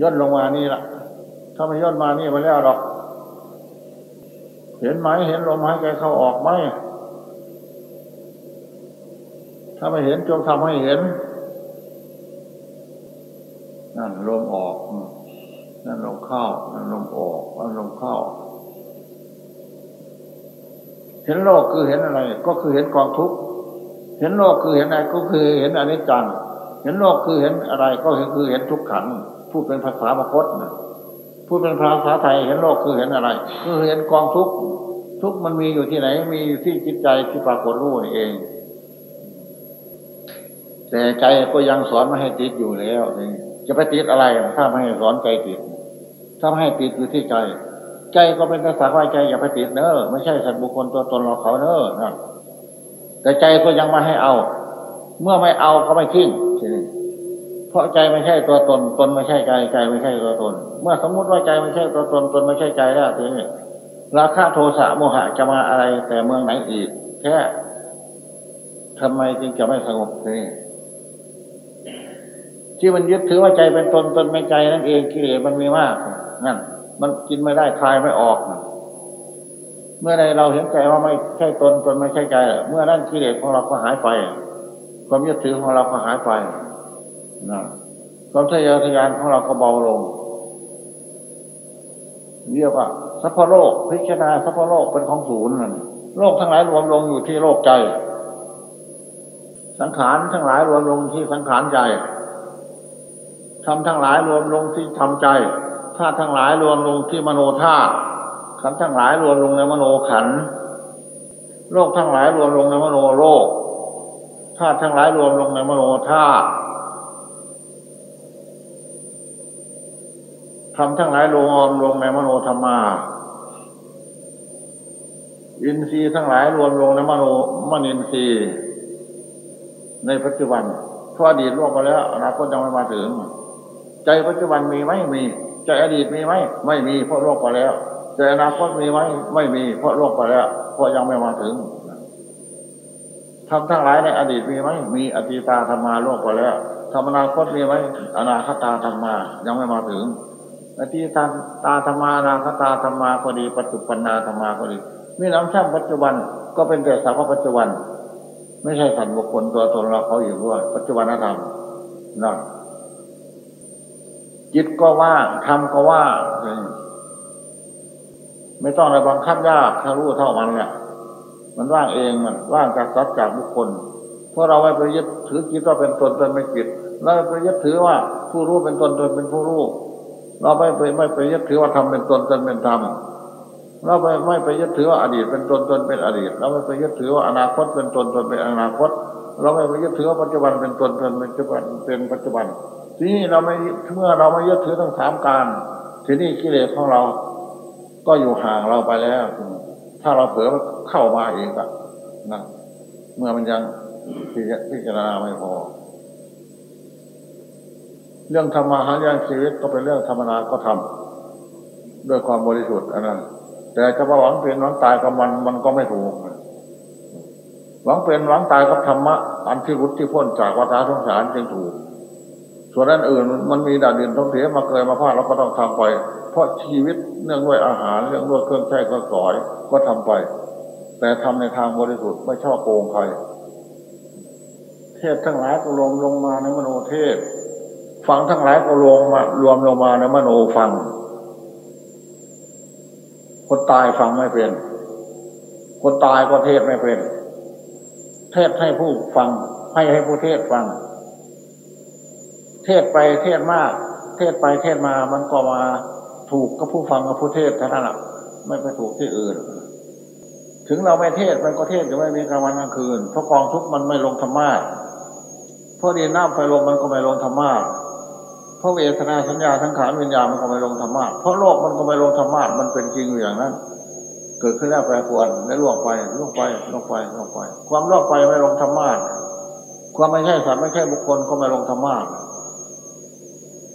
S1: ย่นลงมานี่ละถ้าไม่ย่นมานี่มาแล้วหรอก เห็นไหมเห็นลมหายใจเข้าออกไหมถ้าไม่เห็นจงทำให้เห็น นั่นลมออก นั่นลมเข้า นั่นลมออก นั่นลมเข้า เห็นโลกคือเห็นอะไร ก็คือเห็นกองทุกข์ เห็นโลกคือเห็นอะไรก็คือเห็นอนิจจัง เห็นโลกคือเห็นอะไร ก็คือเห็นทุกขันพูดเป็นภาษาบาคตนะ พูดเป็นภาษาไทยเห็นโลกคือเห็นอะไรคือเห็นกองทุกทุกมันมีอยู่ที่ไหน มีอยู่ที่จิตใจที่ปรากฏรู้นี่เอง แต่ใจก็ยังสอนไม่ให้ติดอยู่แล้วจะไปติดอะไรถ้าไม่ให้สอนใจติด ถ้าไม่ให้ติดอยู่ที่ใจ ใจก็เป็นภาษาว่าใจอย่าไปติดเนอะไม่ใช่สัตว์บุคคลตัวตนเราเขาเนอะนะแต่ใจก็ยังม่ให้เอา เมื่อไม่เอาก็ไม่ทิ้งทีนี้ เพราะใจไม่ใช่ตัวตน ตนไม่ใช่ใจ ใจไม่ใช่ตัวตน เมื่อสมมุติว่าใจไม่ใช่ตัวตน ตนไม่ใช่ใจแล้วทีนี้ราคะโทสะโมหะจะมาอะไร แต่เมืองไหนอีกแค่ทำไมจึงจะไม่สงบทีนี้ที่มันยึดถือว่าใจเป็นตนตนไม่ใจนั่นเองกิเลสมันมีมากนั่นมันกินไม่ได้คลายไม่ออกเมื่อใดเราเห็นใจว่าไม่ใช่ตนตนไม่ใช่ใจ เมื่อนั้นกิเลสของเราก็หายไป ความยึดถือของเราก็หายไป นะความทะเยอทะยานของเราก็เบาลงเรียกว่าสัพพโลกพิจารณาสัพพโลกเป็นของศูนย์นั่นโลกทั้งหลายรวมลงอยู่ที่โลกใจ สังขารทั้งหลายรวมลงที่สังขารใจทำทั้งหลายรวมลงที่ทำใจธาตุทั้งหลายรวมลงที่มโนธาตุขันทั้งหลายรวมลงในมโนขันโลกทั้งหลายรวมลงในมโนโลกธาตุทั้งหลายรวมลงในมโนธาตุ ทำทั้งหลายรวมลงในมโนธรรมา อินทรีย์ทั้งหลายรวมลงในมโนมนินทรีย์ในปัจจุบันเพราะอดีตล่วงไปแล้วอนาคตยังไม่มาถึง ใจปัจจุบันมีไหมมี ใจอดีตมีไหมไม่มีเพราะล่วงไปแล้ว ใจอนาคตมีไหมไม่มี เพราะล่วงไปแล้วเพราะยังไม่มาถึงทำทั้งหลายในอดีตมีไหมมีอดีตาธรรมาล่วงไปแล้วธรรมนาคตมีไหมอนาคตาธรรมายังไม่มาถึง อดีตาตาธรรมานาคตาธรรมาก็ดีปัจจุบันนาธรรมาก็ดีมีน้ำช่ำปัจจุบันก็เป็นแต่สาวปัจจุบัน ไม่ใช่สัตว์บุคคลตัวตนเราเขาอยู่ด้วยปัจจุบันธรรมนั่นจิตก็ว่างทำก็ว่างไม่ต้องอะไรบังคับยากถ้ารู้เท่ามันเนี่ยมันว่างเองมันว่างจากสัตว์จากบุคคลเพราะเราไม่ไปยึดถือจิตว่าเป็นตนตนเป็นจิตเราไปยึดถือว่าผู้รู้เป็นตนตนเป็นผู้รู้ เราไม่ไปไม่ไปยึดถือว่าทำเป็นตนตนเป็นธรรมเราไม่ไม่ไปยึดถือว่าอดีตเป็นตนตนเป็นอดีต เราไม่ไปยึดถือว่าอนาคตเป็นตนตนเป็นอนาคต เราไม่ไปยึดถือว่าปัจจุบันเป็นตนตนเป็นปัจจุบันเป็นปัจจุบัน ทีนี้เราไม่เมื่อเราไม่ยึดถือทั้งสามการ ทีนี้กิเลสของเรา ก็อยู่ห่างเราไปแล้ว ถ้าเราเผลอเข้ามาเองอะนะเมื่อมันยังพิจารณาไม่พอ เรื่องธรรมะหาเรื่องชีวิตก็เป็นเรื่องธรรมนาก็ทำด้วยความบริสุทธิ์อันนั้น แต่จะหวังเป็นหวังตายกับมันมันก็ไม่ถูกหวังเป็นหวังตายกับธรรมะอันที่รุดที่พ้นจากวัฏสงสารจึงถูก ส่วนนั้นอื่นมันมีด่านดินท้องเสียมาเกยมาพลาดเราก็ต้องทำไป เพราะชีวิตเนื่องด้วยอาหารเรื่องด้วยเครื่องใช้เครื่องสอยก็ทำไป แต่ทำในทางบริสุทธิ์ไม่ชอบโกงใครเทศทั้งหลายก็รวมลงมาในมโนเทศ ฟังทั้งหลายก็รวมมารวมลงมาในมโนฟัง คนตายฟังไม่เป็น คนตายก็เทศไม่เป็น เทศให้ผู้ฟัง ให้ให้ผู้เทศฟัง เทศไปเทศมาก เทศไปเทศมามันก็มาถูกกับผู้ฟังกับผู้เทศเท่านั้นแหละไม่ไปถูกที่อื่น ถึงเราไม่เทศมันก็เทศอยู่ไม่มีกลางวันกลางคืนเพราะกองทุกมันไม่ลงธรรมะเพราะดีน้ำไฟลมมันก็ไม่ลงธรรมะ เพราะเวทนาสัญญาทั้งขานวิญญาณมันก็ไม่ลงธรรมะเพราะโลกมันก็ไม่ลงธรรมะมันเป็นจริงอย่างนั้น เกิดขึ้นแล้วแปรปรวนแล้วล่วงไปล่วงไปล่วงไปล่วงไป ความล่วงไปไม่ลงธรรมะความไม่ใช่สัตว์ไม่ใช่บุคคลก็ไม่ลงธรรมะ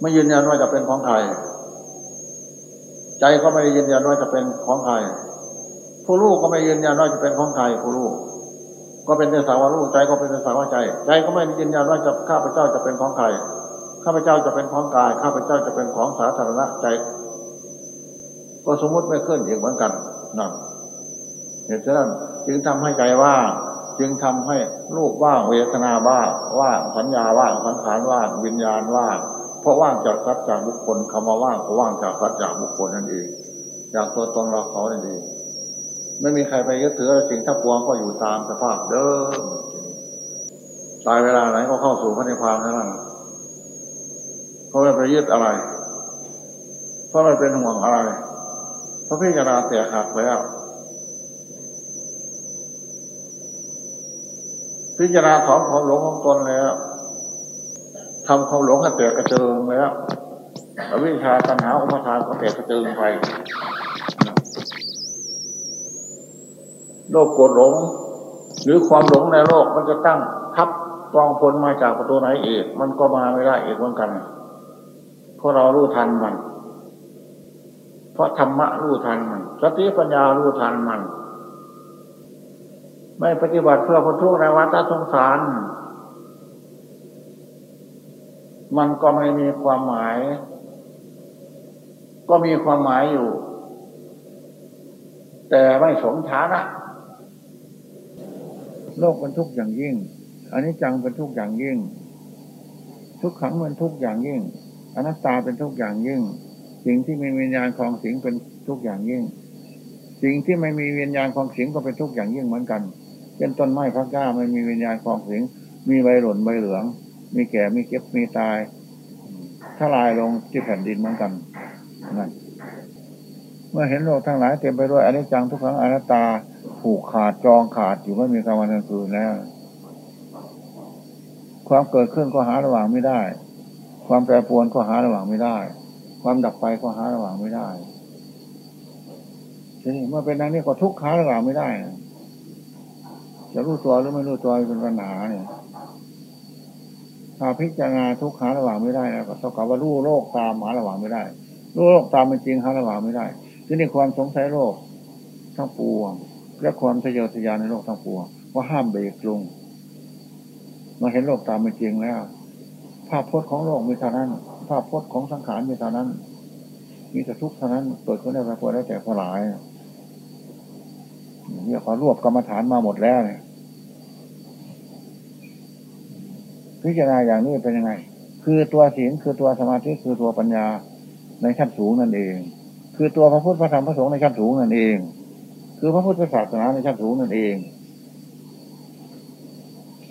S1: ไม่ยืนยันว่าจะเป็นของใครใจก็ไม่ยืนยันว่าจะเป็นของใครผู้ลูกก็ไม่ยืนยันว่าจะเป็นของใครผู้ลูกก็เป็นแต่สาวลูกใจก็เป็นแต่สาวใจ ใจก็ไม่ยืนยันว่าจะข้าพเจ้าจะเป็นของใคร ข้าพเจ้าจะเป็นของกาย ข้าพเจ้าจะเป็นของสาธารณะใจ ก็สมมติไม่ขึ้นอีกเหมือนกันนั่นเหตุฉะนั้นจึงทำให้ใจว่างจึงทำให้รูปว่างเวทนาว่างว่างสัญญาว่างสังขารว่างวิญญาณว่างเพราะว่างจากสัจจากบุคคลคำว่าว่างก็ว่างจากสัจจากบุคคลนั่นเองจากตัวตนเราเขานั่นเองไม่มีใครไปยึดถือสิ่งทั้งปวงก็อยู่ตามสภาพเดิมตายเวลาไหนก็เข้าสู่พระนิพพานเท่านั้น ราะมันไปยึดอะไร เพราะมันเป็นห่วงอะไร เพราะพิจารณาแตกหักแล้ว พิจารณาถอนความหลงของตนแล้วทำความหลงให้แตกกระเจิงแล้วอวิชาตัณหาอุปทานก็แตกกระเจิงไปโลกโกรธหลง หรือความหลงในโลกมันจะตั้งทับกองพลมาจากประตูไหนเอกมันก็มาไม่ได้เอกเหมือนกัน ราะเรารู้ทันมัน เพราะธรรมะรู้ทันมันสติปัญญารู้ทันมัน ไม่ปฏิบัติเพื่อคนทุกข์ในวัฏสงสาร มันก็ไม่มีความหมาย ก็มีความหมายอยู่ แต่ไม่สมฐานะ โลกเป็นทุกข์อย่างยิ่งอันนี้จังเป็นทุกข์อย่างยิ่ง ทุกขังเป็นทุกข์อย่างยิ่ง อนัตตาเป็นทุกอย่างยิ่ง สิ่งที่มีวิญญาณของสิงเป็นทุกอย่างยิ่ง สิ่งที่ไม่มีวิญญาณของสิงก็เป็นทุกอย่างยิ่งเหมือนกันเป็นต้นไม้พักก้าไม่มีวิญญาณของสิงมีใบหล่นใบเหลือง มีแก่มีเก็บมีตายทลายลงที่แผ่นดินเหมือนกันนั่นเมื่อเห็นโลกทั้งหลายเต็มไปด้วยอนิจจังทุกครั้งอนัตตาผูกขาดจองขาดอยู่ไม่มีกลางวันกลางคืนแล้วความเกิดขึ้นก็หาระหว่างไม่ได้ ความแปรปรวนก็หาระหว่างไม่ได้ ความดับไปก็หาระหว่างไม่ได้ทีนี้เมื่อเป็นดังนี้ก็ทุกข์หาระหว่างไม่ได้ จะรู้ตัวหรือไม่รู้ตัวเป็นปัญหาเนี่ยถ้าพิจารณาทุกข์หาระหว่างไม่ได้แล้วก็เท่ากับว่ารู้โลกตามหาระหว่างไม่ได้รู้โลกตามเป็นจริงหาระหว่างไม่ได้ทีนี้ความสงสัยโลกทั้งปวง และความทะเยอทะยานในโลกทั้งปวงว่าห้ามเบรกลงมาเห็นโลกตามเป็นจริงแล้ว ภาพพจน์ของโลกมีเท่านั้น ภาพพจน์ของสังขารมีเท่านั้น มีแต่ทุกข์เท่านั้นเกิดขึ้นได้ปรากฏได้แต่สลายเนี่ยขอรวบกรรมฐานมาหมดแล้วเนี่ยพิจารณาอย่างนี้เป็นยังไง คือตัวศีลคือตัวสมาธิคือตัวปัญญาในขั้นสูงนั่นเอง คือตัวพระพุทธพระธรรมพระสงฆ์ในขั้นสูงนั่นเอง คือพระพุทธศาสนาในขั้นสูงนั่นเอง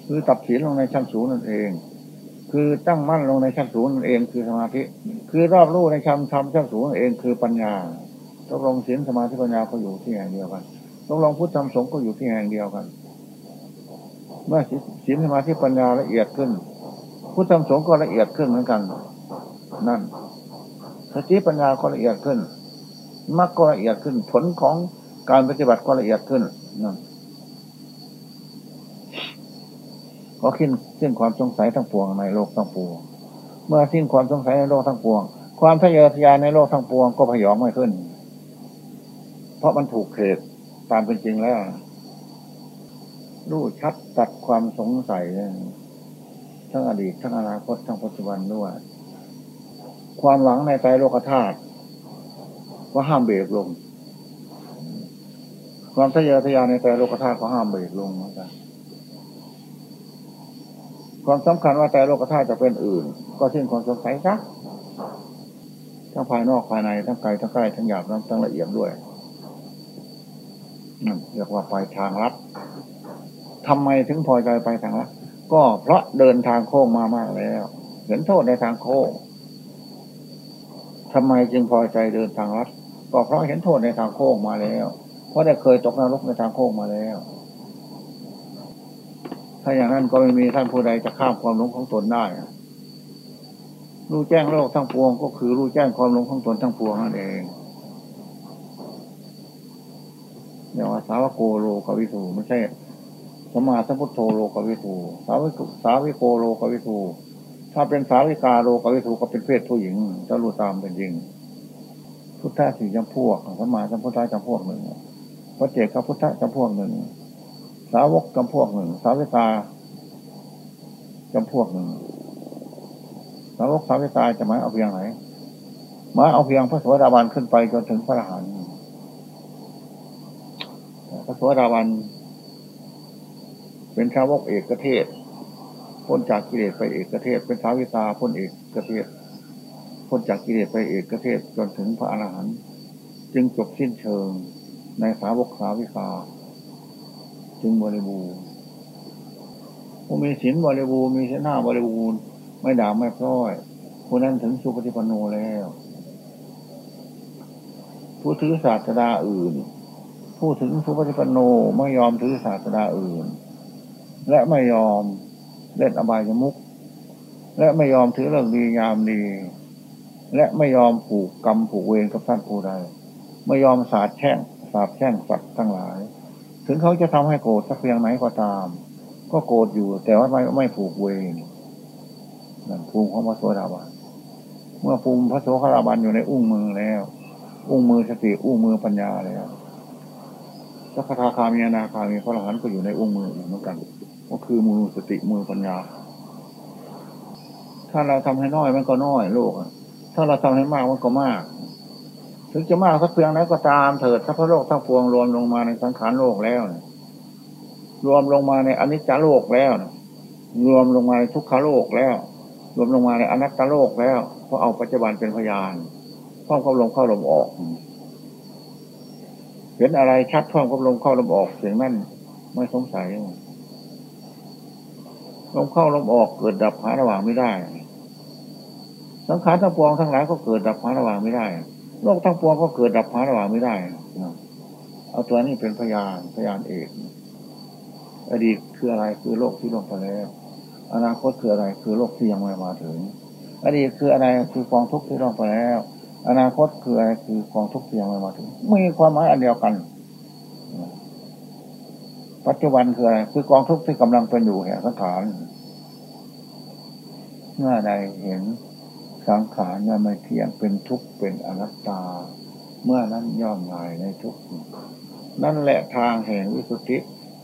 S1: คือตับศีลลงในชั้นสูงนั่นเอง คือตั้งมั่นลงในชั้นสูงนั่นเองคือสมาธิ คือรอบรู้ในชั้นธรรมชั้นสูงนั่นเองคือปัญญาตกลงศีลสมาธิปัญญาก็อยู่ที่แห่งเดียวกันตกลงพุทธธรรมสงฆ์ก็อยู่ที่แห่งเดียวกัน เมื่อศีลสมาธิปัญญาละเอียดขึ้น พุทธธรรมสงฆ์ก็ละเอียดขึ้นเหมือนกัน นั่นสติปัญญาก็ละเอียดขึ้นมรรคก็ละเอียดขึ้น ผลของการปฏิบัติก็ละเอียดขึ้นนั่น ก็ขึ้นสิ้นความสงสัยทั้งปวงในโลกทั้งปวง เมื่อสิ้นความสงสัยในโลกทั้งปวง ความทะเยอทะยานในโลกทั้งปวงก็พยองไม่ขึ้น เพราะมันถูกเขตตามเป็นจริงแล้วรู้ชัดตัดความสงสัยทั้งอดีตทั้งอนาคตทั้งปัจจุบันด้วยความหวังในใจโลกธาตุว่าห้ามเบรกลง ความทะเยอทะยานในใจโลกธาตุก็ห้ามเบรกลงเหมือนกัน ความสำคัญว่าใจโลกธาตุจะเป็นอื่น ก็สิ้นความสงสัยซะทั้งภายนอกภายในทั้งไกลทั้งใกล้ทั้งหยาบทั้งละเอียดด้วยเรียกว่าไปทางลัดทำไมถึงพอใจไปทางลัดก็เพราะเดินทางโค้งมามากแล้ว เห็นโทษในทางโค้งทำไมจึงพอใจเดินทางลัดก็เพราะเห็นโทษในทางโค้งมาแล้ว เพราะได้เคยตกนรกในทางโค้งมาแล้ว ถ้าอย่างนั้นก็ไม่มีท่านผู้ใดจะข้ามความหลงของตนได้รู้แจ้งโลกทั้งปวง ก็คือรู้แจ้งความหลงของตนทั้งปวงนั่นเองเรียว่าสาวโกโลกวิทูไม่ใช่สมาสัมพุทโธโลกวิทูสาวิสาวิโกโลกวิทูถ้าเป็นสาวิกาโลกวิทูก็เป็นเพศผู้หญิงจะรู้ตามเป็นจริง พุทธะสี่จำพวกสมาสัมพุทธะจำพวกหนึ่งพระเจกพุทธะจำพวกหนึ่ง สาวกจำพวกหนึ่ง สาวิกาจำพวกหนึ่ง สาวกสาวิกาจะหมายเอาเพียงไหนหมายเอาเพียงพระสวัสดิบาลขึ้นไปจนถึงพระอรหันต์พระสวัสดิบาลเป็นชาวกเอกเทศพ้นจากกิเลสไปเอกเทศ เป็นสาวิตาพ้นเอกเทศพ้นจากกิเลสไปเอกเทศจนถึงพระอรหันต์จึงจบสิ้นเชิงในสาวกสาวิกา จึงบริบูรณ์ผู้มีศีลบริบูรณ์มีศีลห้าบริบูรณ์ไม่ด่าไม่พร้อยผู้นั้นถึงสุปฏิปันโนแล้ว ผู้ถือศาสดาอื่น ผู้ถึงสุปฏิปันโนไม่ยอมถือศาสดาอื่น และไม่ยอมเล่นอบายมุกและไม่ยอมถือเรื่องดียามดี และไม่ยอมผูกกรรมผูกเวรกับท่านผู้ใดไม่ยอมสาดแช่งสาบแช่งสัตว์ทั้งหลาย ถึงเขาจะทำให้โกรธสักเพียงไหนก็ตาม ก็โกรธอยู่ แต่ว่าไม่ไม่ผูกเวรนั่นภูมิของพระโสดาบันเมื่อภูมิพระโสดาบันอยู่ในอุ้งมือแล้ว อุ้งมือสติอุ้งมือปัญญาแล้วสักคาคามีนาคามีพระอรหันต์ก็อยู่ในอุ้งมือเหมือนกันก็คือมือสติมือปัญญา ถ้าเราทำให้น้อยมันก็น้อยโลกถ้าเราทำให้มากมันก็มาก ถึงจะมากสักเพียงไหนก็ตามเถิดถ้าพระโลกทั้งปวงรวมลงมาในสังขารโลกแล้วรวมลงมาในอนิจจโลกแล้วรวมลงมาในทุกขโลกแล้ว รวมลงมาในอนัตตโลกแล้วเพราะเอาปัจจุบันเป็นพยานท่องเข้าลงเข้าลมออก เห็นอะไรชัดท่องเข้าลงเข้าลมออกเสียงนั่นไม่สงสัยลมเข้าลมออกเกิดดับหาระหว่างไม่ได้ สังขารทั้งปวงทั้งหลายก็เกิดดับหาระหว่างไม่ได้ โลกทั้งปวงก็เกิดดับหาระหว่างไม่ได้เอาตัวนี้เป็นพยานพยานเอกอดีตคืออะไรคือโลกที่ลงไปแล้วอนาคตคืออะไรคือโลกที่ยังไม่มาถึง อดีตคืออะไรคือกองทุกข์ที่ลงไปแล้ว อนาคตคืออะไรคือกองทุกข์ยังไม่มาถึงมีความหมายอันเดียวกัน ปัจจุบันคืออะไรคือกองทุกข์ที่กำลังเป็นอยู่แห่งสังขารเมื่อใดเห็น สังขารนั้นไม่เที่ยงเป็นทุกข์เป็นอนัตตา เมื่อนั้นย่อมลายในทุกข์นั่นแหละทางแห่งวิสุทธิ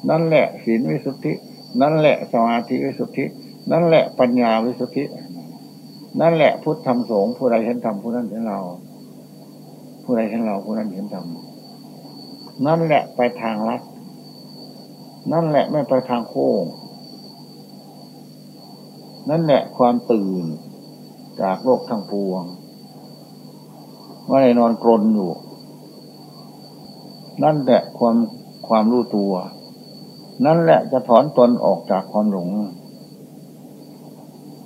S1: นั่นแหละศีลวิสุทธิ นั่นแหละสมาธิวิสุทธิ นั่นแหละปัญญาวิสุทธิ นั่นแหละพุทธธรรมสงฆ์ผู้ใดเห็นธรรมผู้นั้นเห็นเรา ผู้ใดเห็นเราผู้นั้นเห็นธรรมนั่นแหละไปทางลัดนั่นแหละไม่ไปทางโค้งนั่นแหละความตื่น จากโลกทั้งปวงว่าในนอนกรนอยู่ นั่นแหละความความรู้ตัว นั่นแหละจะถอนตนออกจากความหลง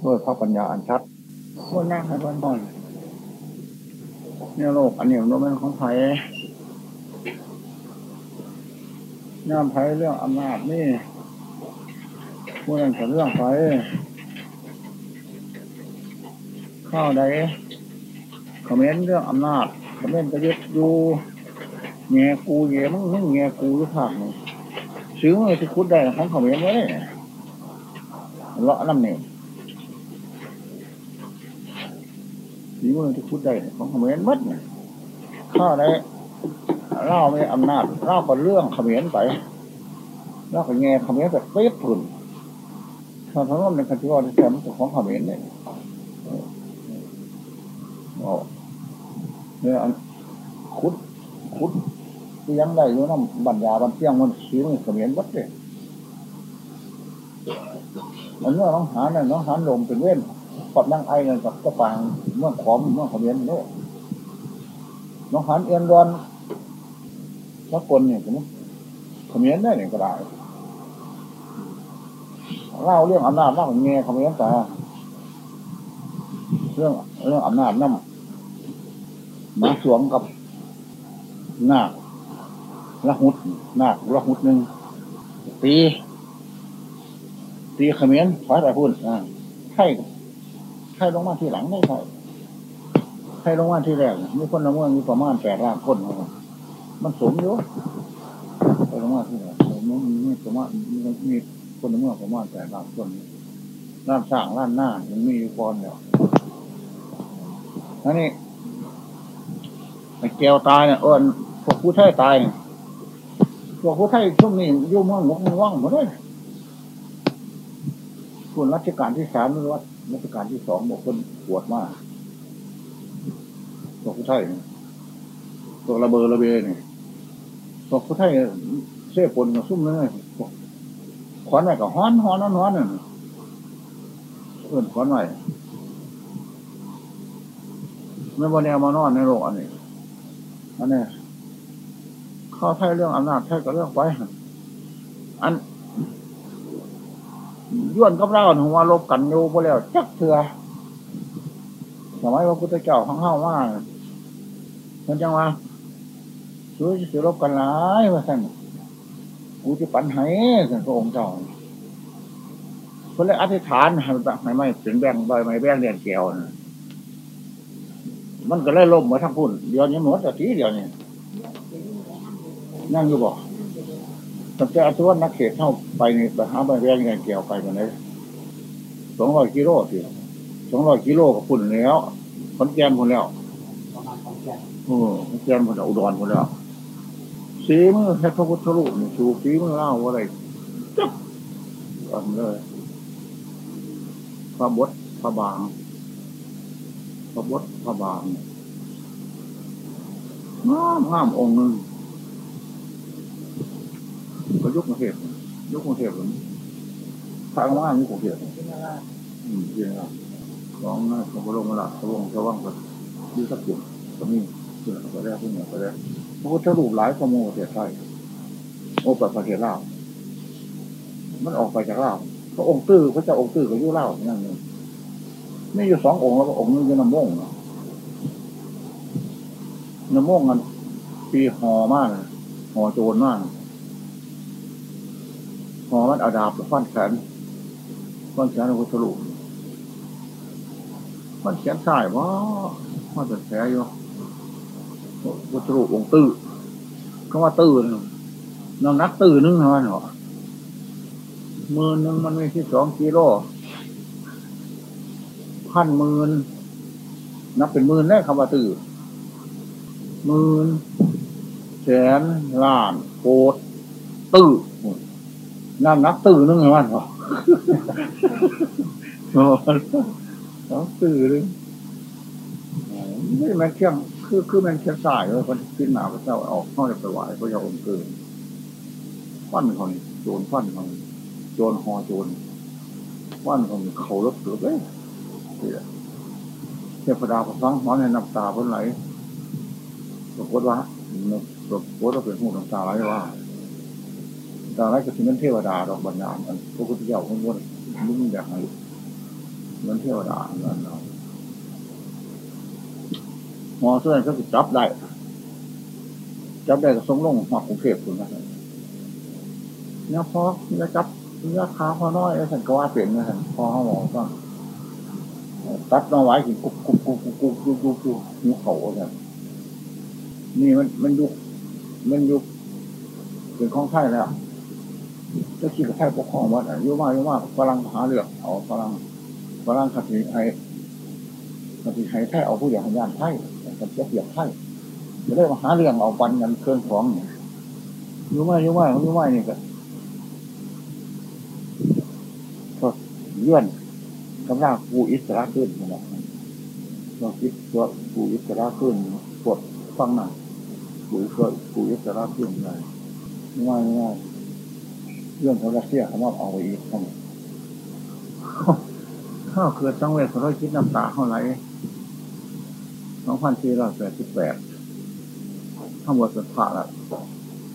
S1: ด้วยพระปัญญาอันชัดพวกนั่งให้บนบนเนี่ยโลกอันนี้มันเป็นของไผ่น้ำไผ่เรื่องอำนาจนี่พวกนั้นก็เรื่องไผ่ ข้าวใดคอมเมนต์เรื่องอำนาจคอมเมนต์ประยุทธ์อยู่แง่กูแง่มึงมึงแง่กูทุกภาคนี่ซื้อมาที่คุดได้ของคอมเมนต์ไว้เลาะน้ำเนี่ยซื้อมาที่คุดได้ของคอมเมนต์มัดเนี่ยข้าวใดเล่าไม่อำนาจเล่าก็เรื่องคอมเมนต์ไปเล่าก็แง่คอมเมนต์แบบเป๊ะผุนถ้าทั้งหมดในคันที่ว่าที่แท้มันของคอมเมนต์ เนี่ยเนี่ยคุดคุดที่ยังได้อยู่น้ำบัญญาบัญเที่ยงมันซื้อมันเสมียนวัดเลยมันเมื่อน้องหาเนี่ยน้องหานลมเป็นเว้นกับนั่งไอเงินกับกระปังเมื่อขอมเมื่อเสมียนเนี่น้องหานเอียนรอนสักคนเนี่ยใช่ไหมเสมียนได้เนี่ยก็ได้เล่าเรื่องอำนาจเล่าเงี้ยเสมียนแต่เรื่องเรื่องอำนาจน้ำ มาสวมกับหน้าละหุดหน้าละหุดหนึ่งตีตีเขมิ้นฟ้าแต่พูดอ่าไข่ไข่ลงมาที่หลังได้ไข่ไข่ลงมาที่แรกมีคนละเมืองมีประมาณแปดล้านคนมันสมอยู่ไข่ลงมาที่แรกมันมีประมาณมีคนละเมืองประมาณแปดล้านคนร้านสร้างร้านหน้ามันมีอยู่ก่อนแล้วอันนี้ แก้วตายเนี่ยเออพวกผู้ไทยตายพวกผู้ไทยช่วงนี้ยุ่งมั่งงกว่างหมดเลยส่วนรัชกาลที่สามนี่รัชกาลที่สองบอกคนปวดมากพวกผู้ไทยพวกระเบอระเบเนี่ยพวกผู้ไทยเสื้อปนกับซุ่มเลยขวานไหนกับฮ้อนฮ้อนฮ้อนน่ะเอื่นขวานไหนไม่บนแนวมานอนในโลกอันนี้ อันนี้ข้าไทยเรื่องอำนาจไทยก็เรื่องไว้ อันย้วนกับเราหัวลบกันอยู่บ่แล้ว จักเถื่อสมัยพระพุทธเจ้าข้างเข้าว่ามันจังว่าซื้อซื้อรบกันหลายว่าสั่นกูจะปันให้สั่นพระองค์เจ้าคนเลยอธิษฐานให้ไม่ไม่ถึงแบงใบไม่แบงเรียนเกี่ยวนะ มันก็เลยล่มมาทั้งพุ่นเดี๋ยวนี้หมดแต่ทีเดียวนี่นั่งอยู่บอกตั้งแต่อาชีวนักเขตเข้าไปนี่ไปหาใบแรงเงินเกี่ยวไปกันเลยสองร้อยกิโลสิสองร้อยกิโลกับพุ่นแล้วขอนแก่นพุ่นแล้วโอ้ขอนแก่นพุ่นอุดรพุ่นแล้วสีมือแค่พระพุทธรูปนี่ชูสีมือเล่าอะไรจับอันเลยพระบดพระบาง พระบดพระบางงามงามองค์หนึ่งก็ยกมาเทพยกมาเทพหรือทางว่างนี่ของเทพอืมเรียนละสองนะพระบรมาละพราชวงศ์ชว่างกันยืดสักจุดก็มีเพื่อนก็ได้เพื่อนก็ได้พระพุทธรูปหลายขโมยเสียใช่โอ้ปัประเทศลาวมันออกไปจากลาวพระองค์ตื้อพระเจ้าองค์ตื้อก็ยุ่เล่านั่นเอง ไม่อยู่สององค์แล้วก็องค์นึงอยู่น้ำม่งน้ำม่งกันปีห่อมากห่อโจรมากห่อมันอาดาบฟันแขนฟันแขนพระพุทธรูปมันแขนใส่ว่ามันเป็นแผลอยู่วัตถุองตื้อก็ว่าตื้อน้ำนักตื้อนึงเท่านั้นหรอมือนึงมันไมีที่สองกิโล พันหมื่นนับเป็นหมื่นได้คำว่าตื้อหมื่นแสนล้านโกดตื้อน้ำนักตื้อนึงเท่านั้นหรอสองตื้อเลยไม่แม่เที่ยงคือคือแม่เที่ยงสายเลยคนขึ้นหนาพระเจ้าออกเข้าจะไปไหวพระเจ้าองค์เกินฟันขานี่โจรฟันเขาโจรหอโจรฟันเขาเขาลบเกือบเลย เทพดาฟังหอนในน้ำตาเพิ่นไหลปรากฏว่าปรากฏว่าเป็นหูน้ำตาไหลว่าตาไหลก็คือมันเทวดาดอกบันดาลอันพระพุทธเจ้าคนวนมุ่งอยากให้มันเทวดาอันนั้นหมอเสื้อก็จับได้จับได้ก็ส่งลงหอกรุงเทพคุณนะเนี่ยพอเนี่ยจับเนี่ยขาพอน้อยแล้วฉันก็ว่าเปลี่ยนนะฉันพอเขาหมอก็ ตัดน้องไว้กินกุ๊กกุ๊กกุ๊กกุ๊กกุ๊กกุ๊กกุ๊กกุ๊กนิ้วเขาเนี่ยนี่มันมันยุกมันยุกเป็นของไทยแล้วจะคิดกับไทยปกครองวัดอะยุ่มากยุ่มากฝรั่งหาเลือกเอาฝรั่งฝรั่งขัดสีไทยขัดสีไทยไทยเอาผู้ใหญ่หันยานไทยกับเจ้าเปียกไทยจะได้มาหาเรื่องเอาปันกันเครื่องของยุ่มากยุ่มากยุ่มากนี่ก็ก็เลื่อน กำลังกูอิสระขึ้นนะเราคิดว่ากูอิสระขึ้นปวดฟังหนักกูก็กูอิสระขึ้นเลยง่ายง่ายเรื่องของรัสเซียเขาว่าเอาไปอีกทั้งข้าวเกิดสังเวชเขาคิดน้ำตาเท่าไหร่สองพันสี่ร้อยแปดสิบแปดข้าวบดเป็นผ่าละ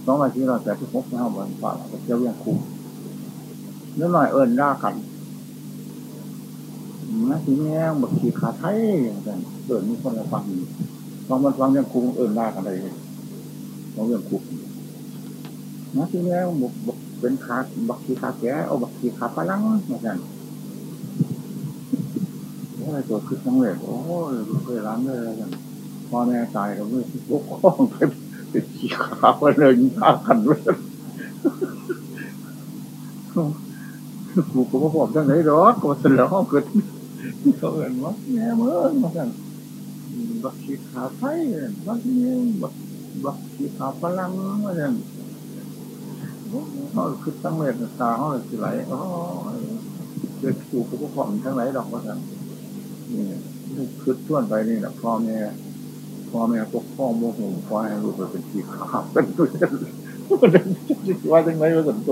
S1: สองพันสี่ร้อยแปดสิบหกข้าวบดเป็นผ่าละเจ้าเวียงคุ้มนิดหน่อยเอิญด่ากัน นะทีนี้บักขี่ขาไทยอย่างนั้นเกิดมีคนมาฟังฟังมันฟังยังคุ้มเอิญด่ากันเลยเราเรื่องคุ้มนะทีนี้บักเป็นขาบักขี่ขาแก่เอาบักขี่ขาพลังเหมือนกันอะไรตัวคือสังเวชโอ้ยเคยร้านเลยกันพ่อแม่ตายก็ไม่ยกข้องไปติดขี่ขาไปเลยตาขันเลยกูก็บอกจังไหนหรอกก็เสร็จแล้วเกิด เขาเห็นว่าแม่เมื่อมากันบักขีขาไฟบักนี่บักบักขีขาพลังมากันเขาคือตั้งเวทตาเขาเลยสิไหลอ๋อเกิดกูก็บอกทั้งไหนดอกว่ากันนี่คือท่วนไปนี่แหละพ่อแม่พ่อแม่พวกพ่องโมโหพ่อให้ลูกไปเป็นขีขาเป็นด้วยว่าจังไรว่าสั่นโต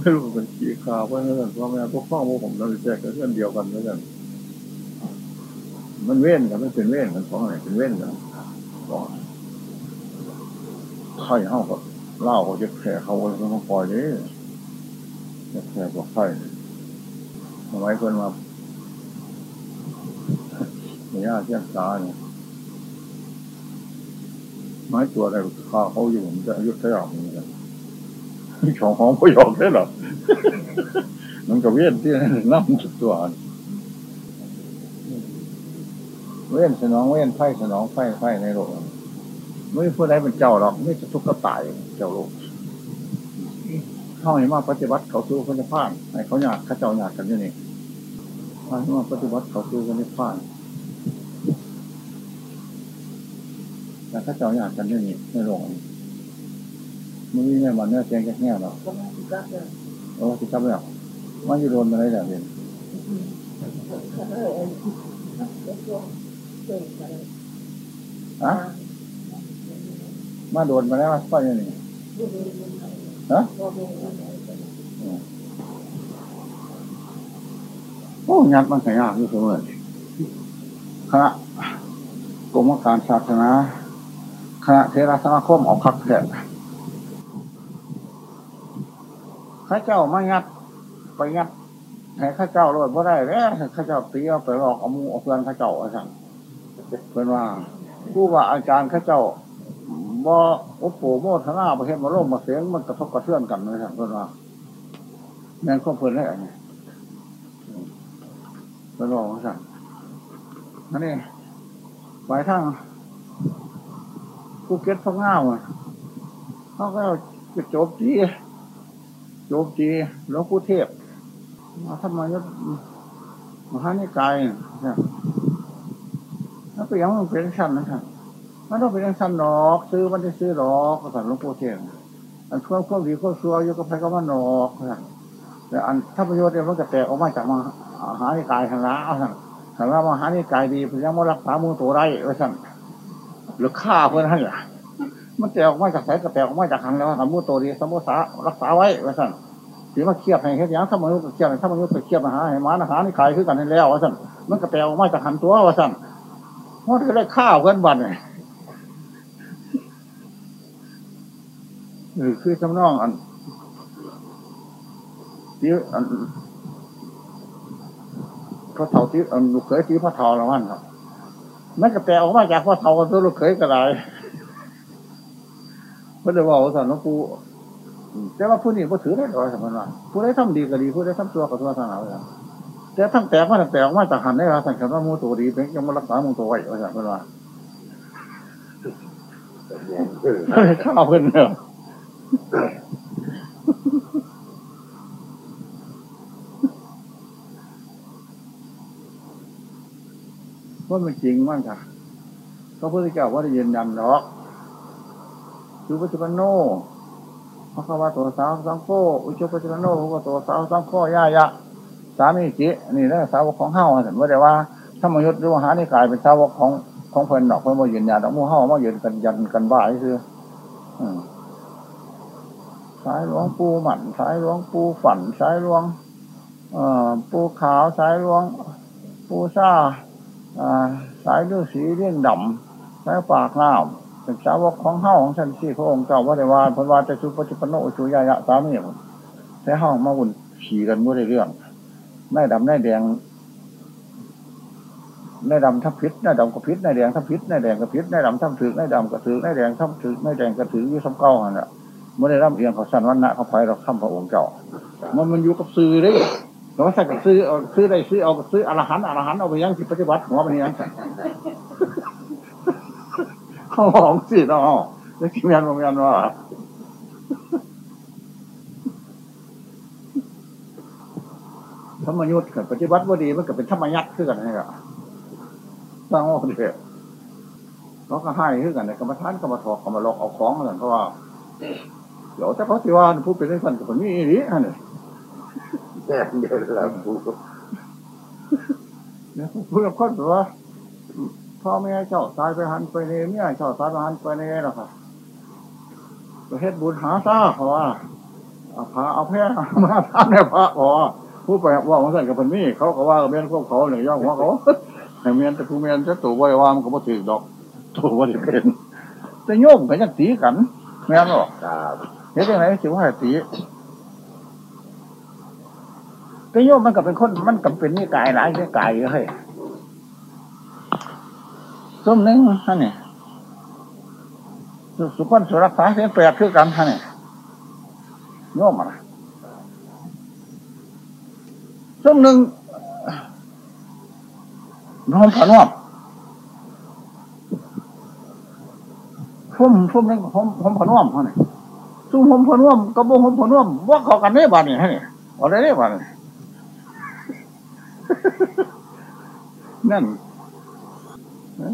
S1: ไม่รู้เป็นขี่ขาเพราะนั่นพ่อแม่พวกพ่อโมผมเราแจกกันเพื่อนเดียวกันเหมือนกันมันเว้นกันไม่เป็นเว้นกันของอะไรเป็นเว้นกันก่อนไข่ห้ากับเล่าเขาจะแผ่เขาไว้เขาปล่อยนี่จะแผ่กับไข่ทำไมคนมาเนี่ยเชี่ยตาเนี่ยไม้ตัวอะไรข้าเขาอยู่มันจะยุดขยับเหมือนกัน ชองห้องก็ยอมได้หรอมันก็เวียนที่น้ำสุดตัวเว้นสนองเว้นไฟสนองไฟไฟในโลกไม่พูดได้เป็นเจ้าหรอกไม่จะทุกข์ก็ตายเจ้าโลกเข้าให้มาปฏิบัติเขาสู้คนจะพลาดให้เขาอยากข้าเจ้าอยากกันอยู่นี่ให้มาปฏิบัติเขาสู้คนจะพลาดแต่ข้าเจ้าอยากกันอยู่นี่ในโลก มันมีแม่มันเนื้อแกงแค่แง่หรอโอ้ที่จับแล้วมันอยู่โดนมาได้แบบนี้อะมาโดนมาแล้วค่อยอย่างนี้ฮะโอ้ยัดมันขยากอยู่เสมอคณะกรมการศาสนาคณะเทระสมาคมออกคักแท้ ข้าเจ้ามางัดไปงัดให้ข้าเจ้ารอดบ่ได้แล้วข้าเจ้าตีเอาไปหลอกเอามูเอาเพื่อนข้าเจ้าอาจารย์เป็นว่าผู้ว่าอาจารย์ข้าเจ้าบ่โอ้โหโมทนาประเทศมาลกมาเสียงมันกระทบกระเทือนกันเลยครับเป็นว่าแม่นข้อเพื่อนได้ไงเป็นว่าอาจารย์นั่นเองไปทั้งภูเก็ตพังงาอะเขาก็จะจบที่ จีจบจีหลวงปู่เทพมาทำไมยศมหานิกายเนี่ยแล้วไปยังมันเป็นชั้นนะครับมันต้องเป็นชั้นหรอก ซื้อมันจะซื้อหรอกภาษาหลวงปู่เทพอันควบควบดีควบซัวอยู่กับใครก็มันหรอกแต่อันถ้าประโยชน์เนี่ยมันจะแตกออกมาจากมหานิกายทางละเอาสั่งถามามหานิกายดีเพื่อยังมารักษามือตัวไรไว้สั่งหรือฆ่าเพื่อนให้เหรอ มันแตกออกมาจากสายกระแตกออกมาจากทางแล้วทำมือตัวดีสมุสารักษาไว้ไว้สั่งถือว่าเครียดให้เฮ็ดยังถ้ามนุษย์เครียดถ้ามนุษย์ไปเครียดมาหาให้มาอาหารนี่ขายคือกันนี่แล้วว่าสั่นมันกระแตกออกมาจากหันตัวว่าสั่นมันก็ได้ข้าวเพื่อนบันเลยคือคือจำนองอันทีอันพระเถาที่อันลูกเขยที่พระเถาละมันครับมันกระแตกออกมาจากพระเถาตัวลูกเขยก็ได้ เพื่อนเลยว่าสั่นหลวงปู่แต่ว่าผู้นี้ผู้ถือได้หรอสมมติว่าผู้ได้ทำดีก็ดีผู้ได้ทำตัวก็ตัวสนาเลยแต่ทั้งแตกมาทั้งแตกมาจากหันได้ว่าสังเกตว่ามูตัวดีเป็นยังมารักษามูตัวไว้ว่าสมมติว่าข้าวเพิ่นเนี่ยว่ามันจริงมั้งค่ะเขาพุทธเจ้าว่าได้ยืนยันหรอก คือปัจจุบันโนพระคัมภีตัวสาวสังโฆอุชุปัจจุบันโนพระตัวสาวสังโฆย่ายะ สามีจินี่นะสาวกของเฮาเห็นว่าแต่ว่าถ้ามยุทธ์รู้หานี่กลายเป็นสาวกของของเพิ่นดอกเพิ่นมายืนยันดอกมู่เฮามายืนกันยันกันบ่ายคือสายหลวงปูหมันสายหลวงปูฝันสายหลวงปูขาวสายหลวงปูซ่าสายฤาษีเรื่องดำสายปากน้ำ เป็นสาวกของเฮาของท่านที่พระองค์เจ้าว่าแต่ว่าพระวาจะชุปัจจุปโนชุยายะสามีแต่เฮามาวุ่นขี่กันไม่ได้เรื่องนายดำนายแดงนายดำทับพิษนายดำก็พิษนายแดงทับพิษนายแดงก็พิษนายดำทับถือนายดำก็ถือนายแดงทับถือนายแดงก็ถือยี่สมเก้าหันละไม่ได้ร่ำเอียงเขาสันวันนะเขาไปเราข้ามพระองค์เจ้า มันมันอยู่กับซื้อได้เราใส่กับซื้อเอาซื้อได้ซื้อเอาซื้ออรหันอรหันเอาไปยังที่ปฏิบัติหัวมันยัง เขาหอมสิเนาะแล้วกินยันมันยันว่าธรรมยุทธ์กับปฏิบัติว่าดีมันก็เป็นธรรมยัตขึ้นกันนี่แหละสร้างว่าเด็กเขาก็ให้ขึ้นกันในกรรมฐานกรรมถอกกรรมลอกเอาของกันเพราะว่าเดี๋ยวถ้าเขาสิว่าผู้เป็นได้คนกับคนนี้นี่ฮะเนี่ย
S2: แน่เดียวแล้วผู้
S1: เนี่ยผู้กับคนแบบว่า พ่อแม่เจ้าตายไปหันไปเนี่ยเมียเจ้าตายไปหันไปเนี่ยหรอกค่ะประเทศบุญหาซ่าเขาว่าเอาพาเอาแพ้มาทำในพระขอผู้ไปว่าของท่านกับพันนี่เขาก็ว่าเมียนพวกเขาหนึ่งย่องว่าเขาแต่เมียนแต่ผู้เมียนจะตัวบริวารมันก็บ่ถือดอกตัวบริเป็นแต่โยมกันยังตีกันแม่นหรอ
S2: ครับ
S1: เห็นยังไงสิว่าตีแต่โยมมันก็เป็นคนมันก็เป็นนี่กายหลายนี่กายเยอะเฮ้ย ส้มนึ่งฮะเนี่ยสุขคนสุรักษาเสียแปลกคือกันฮะเนี่ยโยมอะส้มหนึ่งน้อมผานวบพุ่มพุ่มนึงผมผมผนวบฮะเนี่ยซุ่มผมผนวบกับบ่ผมผนวบว่าเขากันได้บ้านเนี่ฮะเนี่ยอะไรได้บ้านเนี่ยนั่น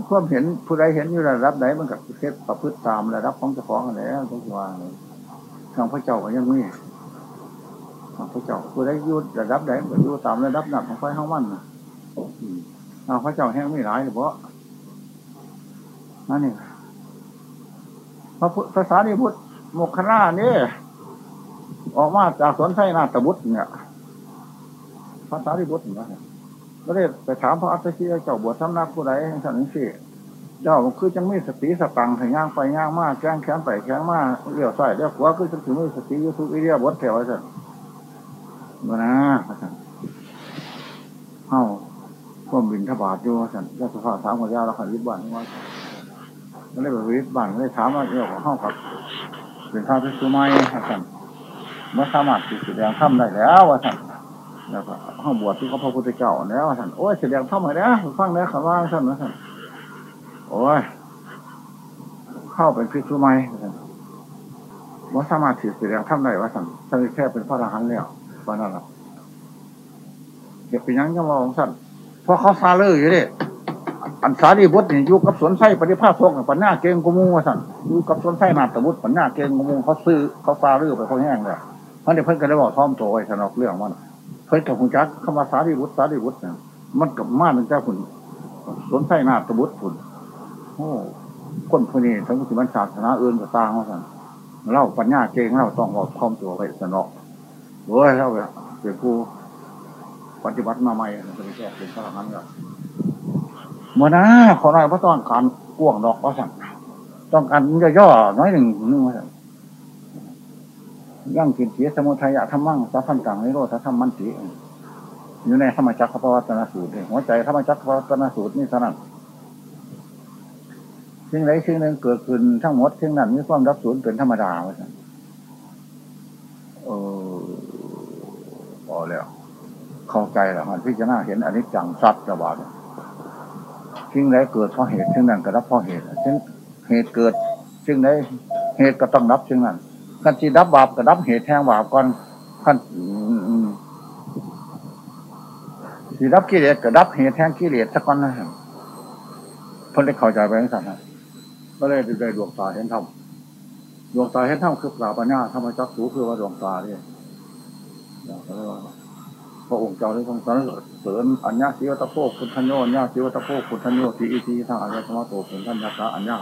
S1: ความเห็นผู้ใดเห็นอยู่ระดับไหนมันกับเทศประพฤติตามระดับของเจ้าของอะไรแล้วทุกอย่างทางพระเจ้าก็ยังมีทางพระเจ้าผู้ใดยู่ระดับไหนก็ยู่ตามระดับหนั้นของไฟห้องมันทางพระเจ้าแห้งไม่ร้ายหรือเปล่านั่นนี่พระภาษาดีพุทธโมกขณาเนี่ออกมาจากสวนไส้นาตบุตรเนี่ยภาษาดีพุทธเนี่ย ก็ได้ไปถามพระอัสสีเจ้าบวชสำนักผู้ใดท่านนี้สิเจ้าคือจังมีสติสตังถึงย่างไปย่างมากแข้งแขนไปแข้งมากเลี้ยวใส่เลี้ยวขวาคือจังถึงมีสติยุทุกอิเดียบดแถวไอ้ท่านมานะเฮ้าก็บินทบาทอยู่ท่านยาสุภาพถามคนยาแล้วขันวิบบ้านว่าก็เลยไปวิบบ้านก็เลยถามว่าเอี่ยวของเฮ้าครับเป็นข้าวที่ซื้อไม้ท่านเมื่อสามารถติดแสดงทำได้แล้วว่าท่าน แล้วก็ห้องบวชที่เขาพระพุทธเจ้าแล้วท่านโอ้ยแสดงทำไมแล้วฟังแล้วคำว่างท่านนะท่านโอ้ยเข้าเป็นพิสุไหมว่าสามารถถือเสียงทำได้ว่าสั่งถ้าแค่เป็นพระอรหันต์แล้วว่านั่นแหละเดี๋ยวไปยังก็มองสั่นเพราะเขาซาเลอร์อยู่ดิอันสาดีบุตรนี่อยู่กับสวนไส้ปฏิภาคพวกปัญญาเก่งกมูว่าสั่นอยู่กับสวนไส้นาตบุตรปัญญาเก่งกมูเขาซื้อเขาซาเลอร์ไปเขาแห้งเลยเพราะเดี๋ยวเพิ่นก็ได้บอกท่อมโตไอ้สนอกเรื่องมัน เพิ่นกับหุ่นจักคำว่าสาดีบุตรสาดีบุตรเนี่ยมันกับมาหนึ่งเจ้าหุ่นสวนไส้นาตบุตรหุ่นโอ้คนพวกนี้ทั้งที่มันศาสนาอื่นก็ตางว่าสั่นเล่าปัญญาเก่งเราต้องบอกท่อมตัวไปสนอกโอ้ยเราเป็นผู้ปฏิบัติมาใหม่เป็นแค่เป็นพระอรหันต์แล้วเมื่อนะขอหน่อยเพราะต้องการกวงดอกว่าสั่งต้องการย่อๆน้อยหนึ่งนึงว่าสั่ง ย่างกินเสียสมุทัยธรรมั่งสัพพันตังนิโรธธรรมมันติอยู่ในธรรมจักรพวัตนสูตรหัวใจธรรมจักรพวัตนสูตรนี่เท่านั้นสิ่งใดสิ่งหนึ่งเกิดขึ้นทั้งหมดสิ่งนั้นมีความรับสูญเป็นธรรมดาว่าสั่งเออพอแล้ว เข้าใจแล้วมันพิจารณาเห็นอนิจจังสัตว์ระบาดสิ่งใดเกิดเพราะเหตุสิ่งนั้นก็รับเพราะเหตุซึ่งเหตุเกิดสิ่งใดเหตุก็ต้องรับสิ่งนั้น ขันที่ดับบาปก็ดับเหตุแทงบาปก่อนขันที่ดับกิเลสก็ดับเหตุแทงกิเลสสักก่อนนะเพิ่นได้เข้าใจไปทั้งสัตว์นะก็เลยได้ดวงตาเห็นธรรมดวงตาเห็นธรรมคือปราปัญญาธรรมจักสูคือว่าดวงตาเนี่ยพระองค์เจ้าได้ทรงสรรเสริญอัญญาสิวตะโพกคุณทัญโยอัญญาสิวตะโพกคุณทัญโยทีอีทีทางอัญญาธรรมโตผลทัญญาสาอัญญา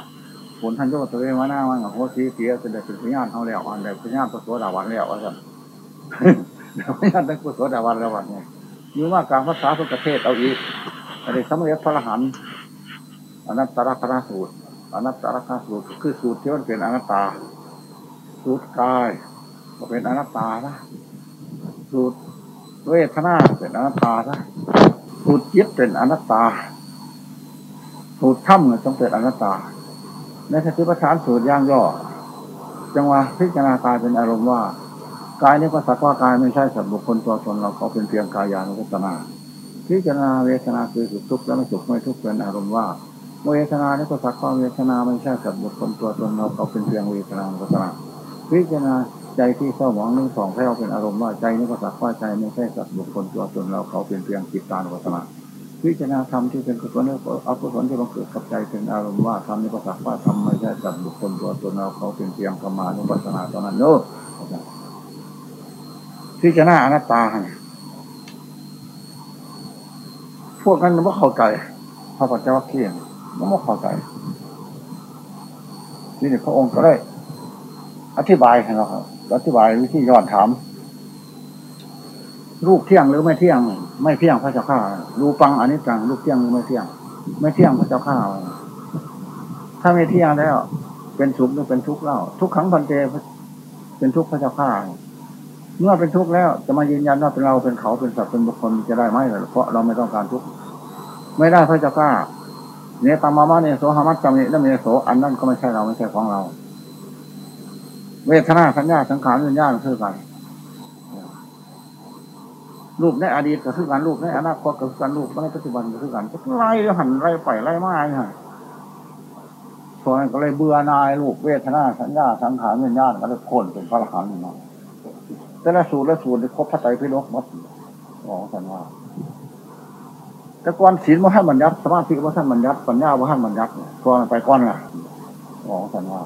S1: ผลทัญโยตะเองวมาหน้ามันกับโหสีเสียเป็นเด็กเป็นพยานเขาแล้วอันเด็กพยานตัวสวดาวันแล้วว่าสั่นพยานตั้งตัวสวดาวันแล้ววันนี้ยืมว่ากลางภาษาทุกประเทศเอาอีกอะไรสมัยพระรหันอนัตตลกนาสูตรอนัตตลกนาสูตรคือสูตรที่มันเป็นอนัตตา สูตรกายก็เป็นอนัตตานะสูตรเวทนาเป็นอนัตตาซะสูตรจิตเป็นอนัตตา สูตรถ้ำเนี่ยต้องเป็นอนัตตา ในสติปัฏฐานสูตรย่างย่อ จังหวะพิจารณากายเป็นอารมณ์ว่ากายนี้ก็สักว่ากายไม่ใช่สัตว์บุคคลตัวตนเราเขาเป็นเพียงกายานุปัสนาพิจารณาเวทนาคือสุขทุกข์และไม่สุขไม่ทุกข์เป็นอารมณ์ว่าเวทนานี้ก็สักว่าเวทนาไม่ใช่สัตว์บุคคลตัวตนเราเขาเป็นเพียงเวทนานุปัสนาพิจารณาใจที่เศร้าหมองนึ่งสองแพ้วเป็นอารมณ์ว่าใจนี้ก็สักว่าใจไม่ใช่สัตว์บุคคลตัวตนเราเขาเป็นเพียงจิตตานุปัสนา พิจารณาธรรมที่เป็นกุศลเอากุศลที่บังเกิดกับใจเป็นอารมณ์ว่าธรรมนี้ก็สักว่าธรรมไม่ใช่สัตว์บุคคลตัวตนเราเขาเป็นเพียงกรรมานุปัสนาตอนนั้นเนอะพิจารณาอนัตตาพวกนั้นไม่เข้าใจพระปัจเจ้าเขียนไม่เข้าใจนี่พระองค์ก็ได้ อธิบายให้เราครับอธิบายวิธีย้อนถาม ลูกเที่ยงหรือไม่เที่ยง ไม่เที่ยงพระเจ้าข้ารูปังอันนี้จังลูกเที่ยงหรือไม่เที่ยง ไม่เที่ยงพระเจ้าข้าถ้าไม่เที่ยงแล้ว เป็นสุขหรือเป็นทุกข์เล่า ทุกขังพันเตเป็นทุกข์พระเจ้าข้าเมื่อเป็นทุกข์แล้วจะมายืนยันว่าเป็นเราเป็นเขาเป็นสัตว์เป็นบุคคลจะได้ไหมเพราะเราไม่ต้องการทุกข์ไม่ได้พระเจ้าข้าเนี่ยตามามะเนี่ยโสหามัตจำเนี่ยนั่นเนี่ยโสอันนั้นก็ไม่ใช่เราไม่ใช่ของเรา เวทนาสัญญาสังขารวิญญาณคือกัน รูปในอดีตก็คือกันรูปในอนาคตก็คือกันรูปในปัจจุบันก็คือกันก็ไล่หันไล่ไปไล่มาฮะส่วนก็เลยเบื่อนายรูปเวทนาสัญญาสังขารวิญญาณก็เลยพ้นเป็นพระอรหันต์มาแต่ละสูตรละสูตรครบพระไตรปิฎกหมดอ๋อสันว่าแต่ก่อนศีลว่าท่านบรรยัติสมาธิว่าท่านบรรยัติปัญญาว่าท่านบรรยัติก่อนไปก่อนล่ะอ๋อสันว่า